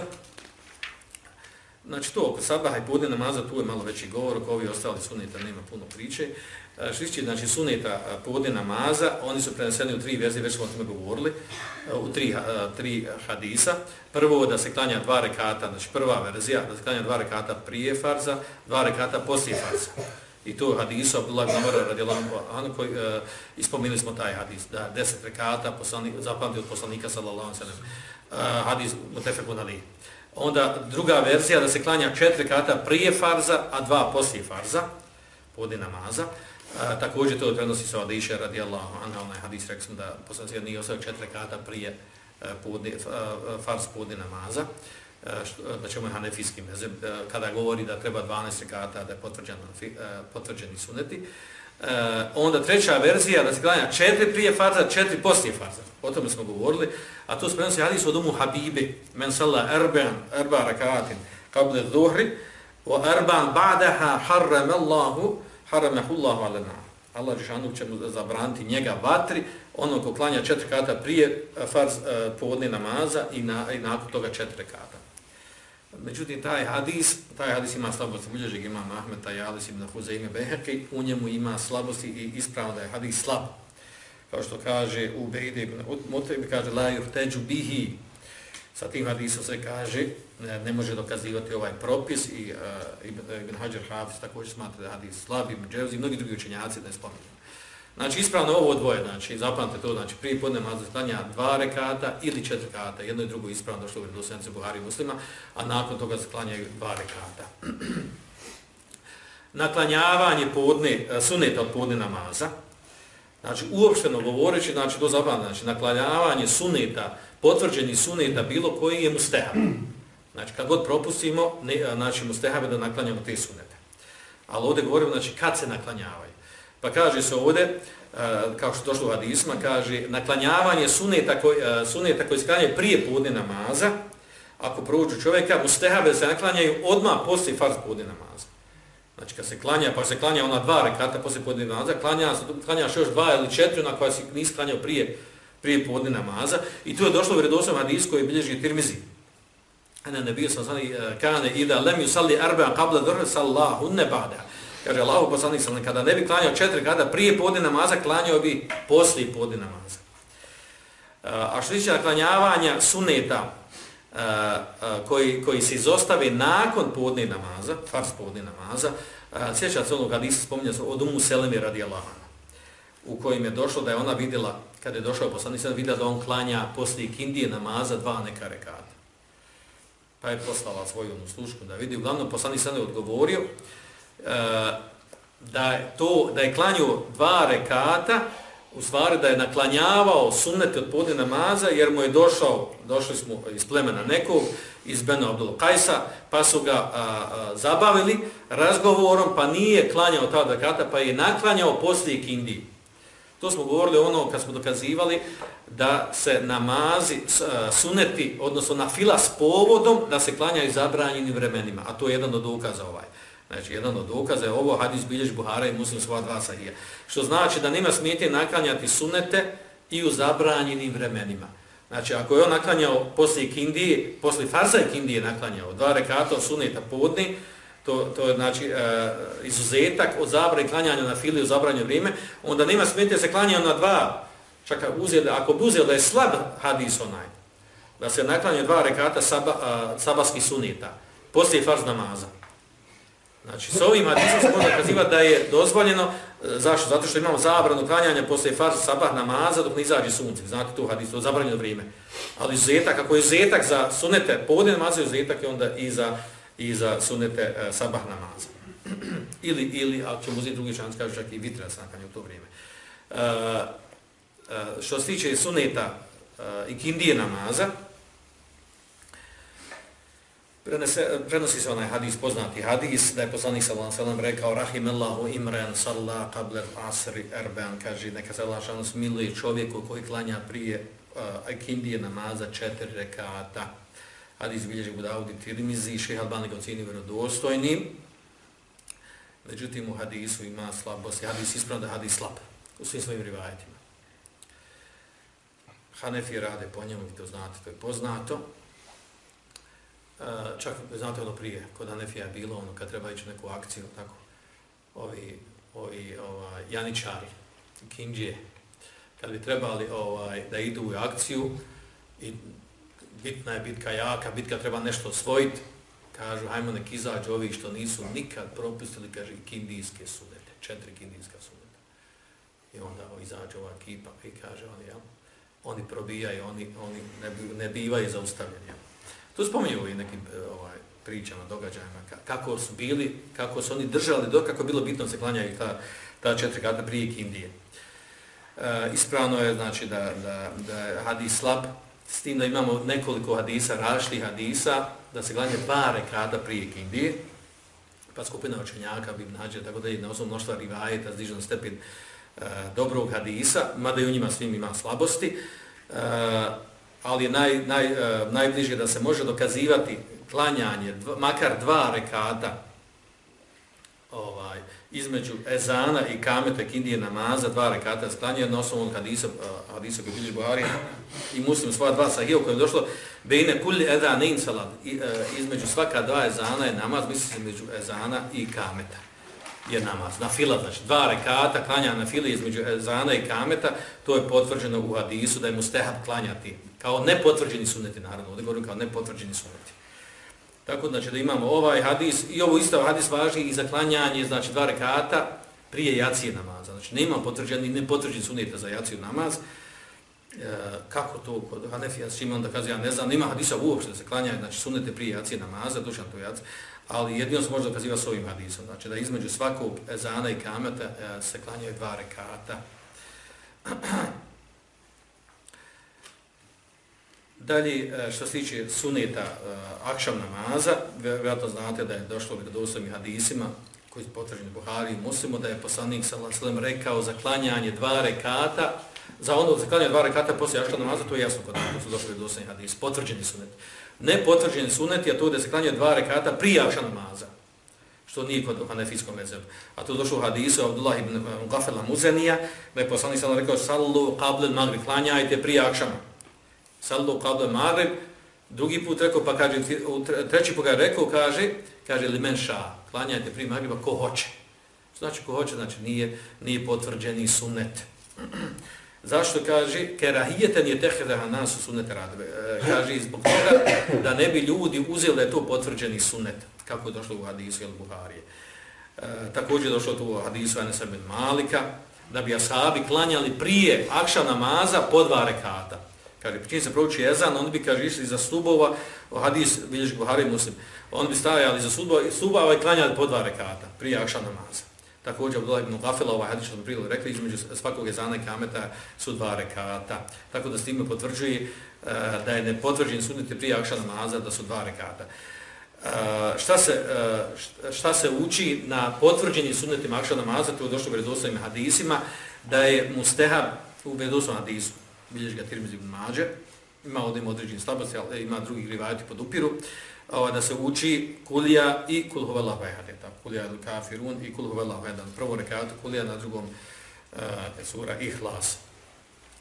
[SPEAKER 1] znači to oko sabaha i podne namaza, tu je malo veći govor, oko ovi ostali suneta nema puno priče. E, što se tiče znači, suneta e, podne namaza, oni su preneseni u tri verzije, već smo o tome govorili, u tri, tri hadisa. Prvo da se klanja dva rekata, znači prva verzija, da se klanja dva rekata prije farza, dva rekata poslije farza. I to hadisu Abdullah ibn Umar radijallahu anhu koji e, ispomenuli smo taj hadis da 10 rekata poslanik zapamti od poslanika sallallahu alejhi ve sellem. E, hadis mutafekun ali. Onda druga verzija da se klanja 4 rekata prije farza, a dva poslije farza podne namaza. E, također to prenosi se od radijallahu anha, onaj hadis rekao da poslanik nije ostao 4 rekata prije e, uh, podne, e, farz podne namaza. E, što, čemu ćemo hanefijski mezeb, e, kada govori da treba 12 rekata da je potvrđen, e, potvrđeni suneti. E, onda treća verzija da se klanja četiri prije farza, četiri poslije farza. O tome smo govorili. A to spremno se hadis od umu Habibi, men salla erban, erba rakatin, kable zuhri, o erban ba'daha harram Allahu, harramahu Allahu alena. Allah Žešanu će mu zabraniti njega vatri, ono ko klanja četiri kata prije farz povodne namaza i, na, i nakon toga četiri kata. Međutim, taj hadis, taj hadis ima slabosti, bilježi ima Ahmed Tajalis ibn Huzeime Beheke, u njemu ima slabosti i ispravno da je hadis slab. Kao što kaže u Bejde ibn Mutrebi, kaže la yurteđu bihi. Sa tim hadisom se kaže, ne, ne može dokazivati ovaj propis i uh, Ibn Hajar Hafiz također smatra da je hadis slab, Ibn Dževzi i mnogi drugi učenjaci da je spomenuo. Znači, ispravno ovo dvoje, znači, zapamte to, znači, prije podne mazda stanja dva rekata ili četiri rekata, jedno i drugo ispravno došlo u redosljenice Buhari i muslima, a nakon toga se dva rekata. Naklanjavanje podne, e, suneta od podne namaza, znači, uopšteno govoreći, znači, to zapamte, znači, naklanjavanje suneta, potvrđeni suneta, bilo koji je mustehab. Znači, kad god propustimo, ne, e, znači, mustehab je da naklanjamo te sunete. Ali ovdje govorimo, znači, kad se naklanjava. Pa kaže se ovdje, e, kao što došlo u hadisma, kaže naklanjavanje suneta koji, e, suneta koji se klanje prije podne namaza, ako prođu čovjeka, mustehave se naklanjaju odmah poslije farz podne namaza. Znači kad se klanja, pa se klanja ona dva rekata poslije podne namaza, klanja, klanjaš još dva ili četiri na koja si nisi klanjao prije, prije podne namaza. I tu je došlo u redosnom hadis koji bilježi Tirmizi. Ana nebio sam sani kane ida lem yusalli arba'a qabla dhuhr sallahu ne ba'da. Kaže Allahu poslanik sam, kada ne bi klanjao četiri kada prije podne namaza, klanjao bi poslije podne namaza. A što tiče klanjavanja suneta koji, koji se izostave nakon podne namaza, fars podne namaza, sjećate se ono kada Isus spominja od umu Selemi radi Allahana, u kojim je došlo da je ona vidjela, kada je došao poslanik sam, vidjela da on klanja poslije kindije namaza dva neka rekata. Pa je poslala svoju slušku da vidi. Uglavnom poslanik sam je odgovorio, Eh, da je to da je klanjao dva rekata u stvari da je naklanjavao sunnet od podne namaza jer mu je došao došli smo iz plemena nekog iz Beno Abdul Kajsa pa su ga a, a, zabavili razgovorom pa nije klanjao ta rekata pa je naklanjao poslije kindi to smo govorili ono kad smo dokazivali da se namazi suneti odnosno na fila s povodom da se klanjaju zabranjenim vremenima a to je jedan od dokaza ovaj. Znači, jedan od dokaza je ovo hadis bilješ Buhara i muslim sva dva sahija. Što znači da nima smijete naklanjati sunete i u zabranjenim vremenima. Znači, ako je on naklanjao poslije kindije, poslije farza je kindije naklanjao, dva rekata suneta podni, to, to je znači e, izuzetak od zabrane klanjanja na fili u zabranjeno vrijeme, onda nima smijete se klanjao na dva, čak uzeli, ako bi uzeli da je slab hadis onaj, da se naklanja dva rekata saba, a, sabaskih suneta, poslije farz namaza. Znači, s ovim hadisom se može kazivati da je dozvoljeno, e, zašto? Zato što imamo zabranu klanjanja posle farza sabah namaza dok ne izađe sunce. Znate tu hadis, to je zabranjeno vrijeme. Ali zetak, ako je zetak za sunete povodne namaze, je zetak je onda i za, i za sunete e, sabah namaza. ili, ili, ako ćemo uzeti drugi čans, kažu čak i vitra snakanje u to vrijeme. E, e, što se tiče suneta e, i kindije namaza, Prenese, prenosi se onaj hadis, poznati hadis, da je poslanik sallam sallam rekao Rahimallahu imran salla qabla asri erban, kaže neka se Allah šalno smiluje čovjeku koji klanja prije uh, akindije namaza četiri rekata. Hadis bilježi u Daudi Tirmizi, šeha Albani ga ocini vjerodostojnim. Međutim, u hadisu ima slabost. Hadis ispravno da hadis slab u svim svojim rivajetima. Hanefi rade po njemu, vi to znate, to je poznato. E, čak, znate ono prije, kod Anefija je bilo ono, kad treba ići neku akciju, tako, ovi, ovi ovaj, janičari, kinđije, kad bi trebali ovaj, da idu u akciju i bitna je bitka jaka, bitka treba nešto osvojiti, kažu, hajmo nek izađu ovi što nisu nikad propustili, kaže, kindijske sudete, četiri kindijska sudete. I onda izađe ova ekipa i kaže, oni, jel, oni probijaju, oni, oni ne, ne bivaju zaustavljeni. Jel. Tu spominju u nekim e, ovaj, pričama, događajima, kako su bili, kako su oni držali, dok kako je bilo bitno se klanjaju ta, ta četiri kada prije kindije. E, ispravno je znači da, da, da je hadis slab, s tim da imamo nekoliko hadisa, različitih hadisa, da se glanje dva rekata prije kindije, pa skupina očenjaka bi nađe, tako da je na osnovu mnoštva rivajeta zdižan stepen e, dobrog hadisa, mada i u njima svim ima slabosti, e, ali je naj, naj, e, najbliže da se može dokazivati klanjanje, dva, makar dva rekata, ovaj, između ezana i kameta kindije namaza, dva rekata sklanjaju na osnovu hadisa, e, hadisa koji bilježi Buhari i muslim svoja dva sahija u kojem je došlo bejne kulli eda in salat, I, e, između svaka dva ezana je namaz, misli se između ezana i kameta je namaz, na fila, znači dva rekata klanja na fili između ezana i kameta, to je potvrđeno u hadisu da je mustehab klanjati, kao nepotvrđeni sunneti, naravno, ovdje govorim kao nepotvrđeni sunneti. Tako znači da imamo ovaj hadis i ovo isto hadis važi i za klanjanje znači dva rekata prije jacije namaza. Znači nema potvrđeni ne potvrđen sunnet za jaciju namaz. E, kako to kod Hanefija s onda kaže ja ne znam, nema hadisa uopšte da se klanja znači sunnete prije jacije namaza, dušan to jac, ali jedino se može dokaziva s ovim hadisom. Znači da između svakog ezana i kameta e, se klanjaju dva rekata. Dalje, e, što se tiče suneta e, akšam namaza, vjerojatno znate da je došlo do osnovim hadisima koji su potvrđeni Buhari i Muslimu, da je poslanik s.a.v. rekao za klanjanje dva rekata, za ono za klanjanje dva rekata poslije akšam namaza, to je jasno kod nas, su došli do osnovim hadis, potvrđeni sunet. Ne potvrđeni sunet je to da se klanja dva rekata prije akšam namaza, što nije kod hanefijskom mezebu. A to je došlo u hadisu Abdullah ibn e, Gafela Muzenija, da je poslanik s.a.v. rekao, sallu qablil magri, klanjajte prije akšama sallu qabla maghrib drugi put rekao pa kaže treći put ga rekao kaže kaže li men ša klanjajte pri magriba ko hoće. Znači ko hoće znači nije nije potvrđeni sunnet. Zašto kaže kerahiyatan yatakhadha nas sunnet radbe e, kaže zbog toga da ne bi ljudi uzeli da je to potvrđeni sunnet kako je došlo u hadisu ili Buharije. E, također je došlo to u hadisu Anas bin Malika da bi ashabi klanjali prije akša namaza po dva rekata. Kaže, čim se prouči ezan, on bi, kaže, išli za stubova, hadis, vidiš Buhari muslim, on bi stajali za stubova, stubova i klanjali po dva rekata, prije akša namaza. Također, Abdullah ibn Gafila, ovaj hadis što smo prije rekli, između svakog ezana i kameta su dva rekata. Tako da s time potvrđuje uh, da je nepotvrđen sudniti prije akša namaza, da su dva rekata. Uh, šta, se, uh, šta se uči na potvrđenje sunnetima akša namaza, to je došlo u vredoslovim hadisima, da je mustehab u vredoslovim hadisu bilježi ga Tirmizi ibn Mađe, ima ovdje određeni slabosti, ali e, ima drugi rivajati pod upiru, ovaj, da se uči kulija i kul huvallahu ehad, kulija il kafirun i kul huvallahu ehad, prvo rekatu kulija, na drugom uh, sura ihlas,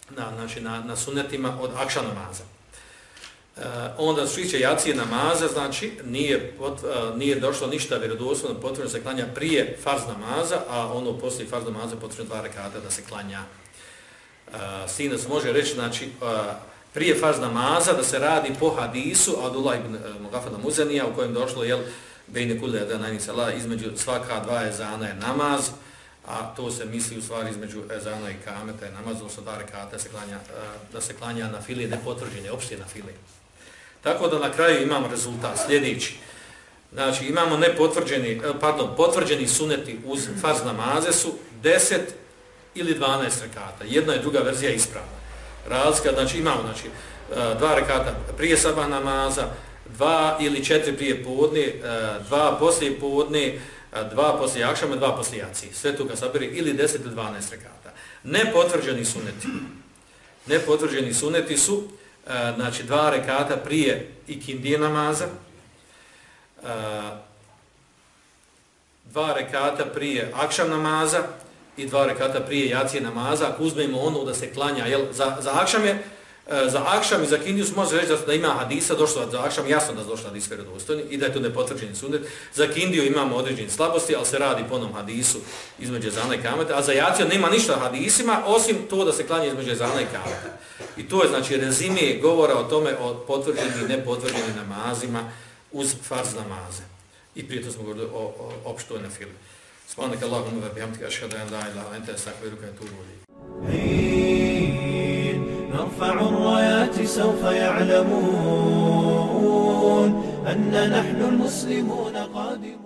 [SPEAKER 1] na, znači, na, na sunetima od akša namaza. Uh, onda što iće jacije namaza, znači nije, pot, uh, nije došlo ništa vjerodoslovno potrebno se klanja prije farz namaza, a ono poslije farz namaza potrebno dva rekata da se klanja sina se može reći, znači, prije farz namaza da se radi po hadisu Abdullah ibn e, Mugafada Muzanija u kojem došlo, jel, bejne kule da najni sala, između svaka dva ezana je namaz, a to se misli u stvari između ezana i kameta je namaz, odnosno dva rekata se klanja, e, da se klanja na fili, ne potvrđenje, opšte na fili. Tako da na kraju imamo rezultat sljedeći. Znači, imamo nepotvrđeni, e, pardon, potvrđeni suneti uz farz namaze su 10 ili 12 rekata. Jedna i druga verzija je ispravna. Razlika, znači imamo znači, e, dva rekata prije sabah namaza, dva ili četiri prije podne, e, dva poslije podne, e, dva poslije akšama, dva poslije jaci. Sve tu kad sabiri ili 10 ili 12 rekata. Nepotvrđeni suneti. Nepotvrđeni suneti su znači dva rekata prije ikindije namaza, dva rekata prije akšam namaza, i dva rekata prije jacije namaza, ako uzmemo ono da se klanja, jel, za, za akšam je, e, za akšam i za kindiju se može reći da, da ima hadisa, došlo za akšam, jasno da je došlo hadis vjerodostojni i da je to nepotvrđeni sunnet. Za kindiju imamo određene slabosti, ali se radi po onom hadisu između zana i kamata, a za jaciju nema ništa hadisima, osim to da se klanja između zana i kamata. I to je znači rezime govora o tome o potvrđenim i nepotvrđenim namazima uz farz namaze. I prije to smo govorili o, o opštoj na filmu. سبحانك اللهم وبحمدك أشهد أن لا إله إلا أنت أستغفرك وأتوب إليك
[SPEAKER 2] نرفع الرايات سوف يعلمون أن نحن المسلمون قادمون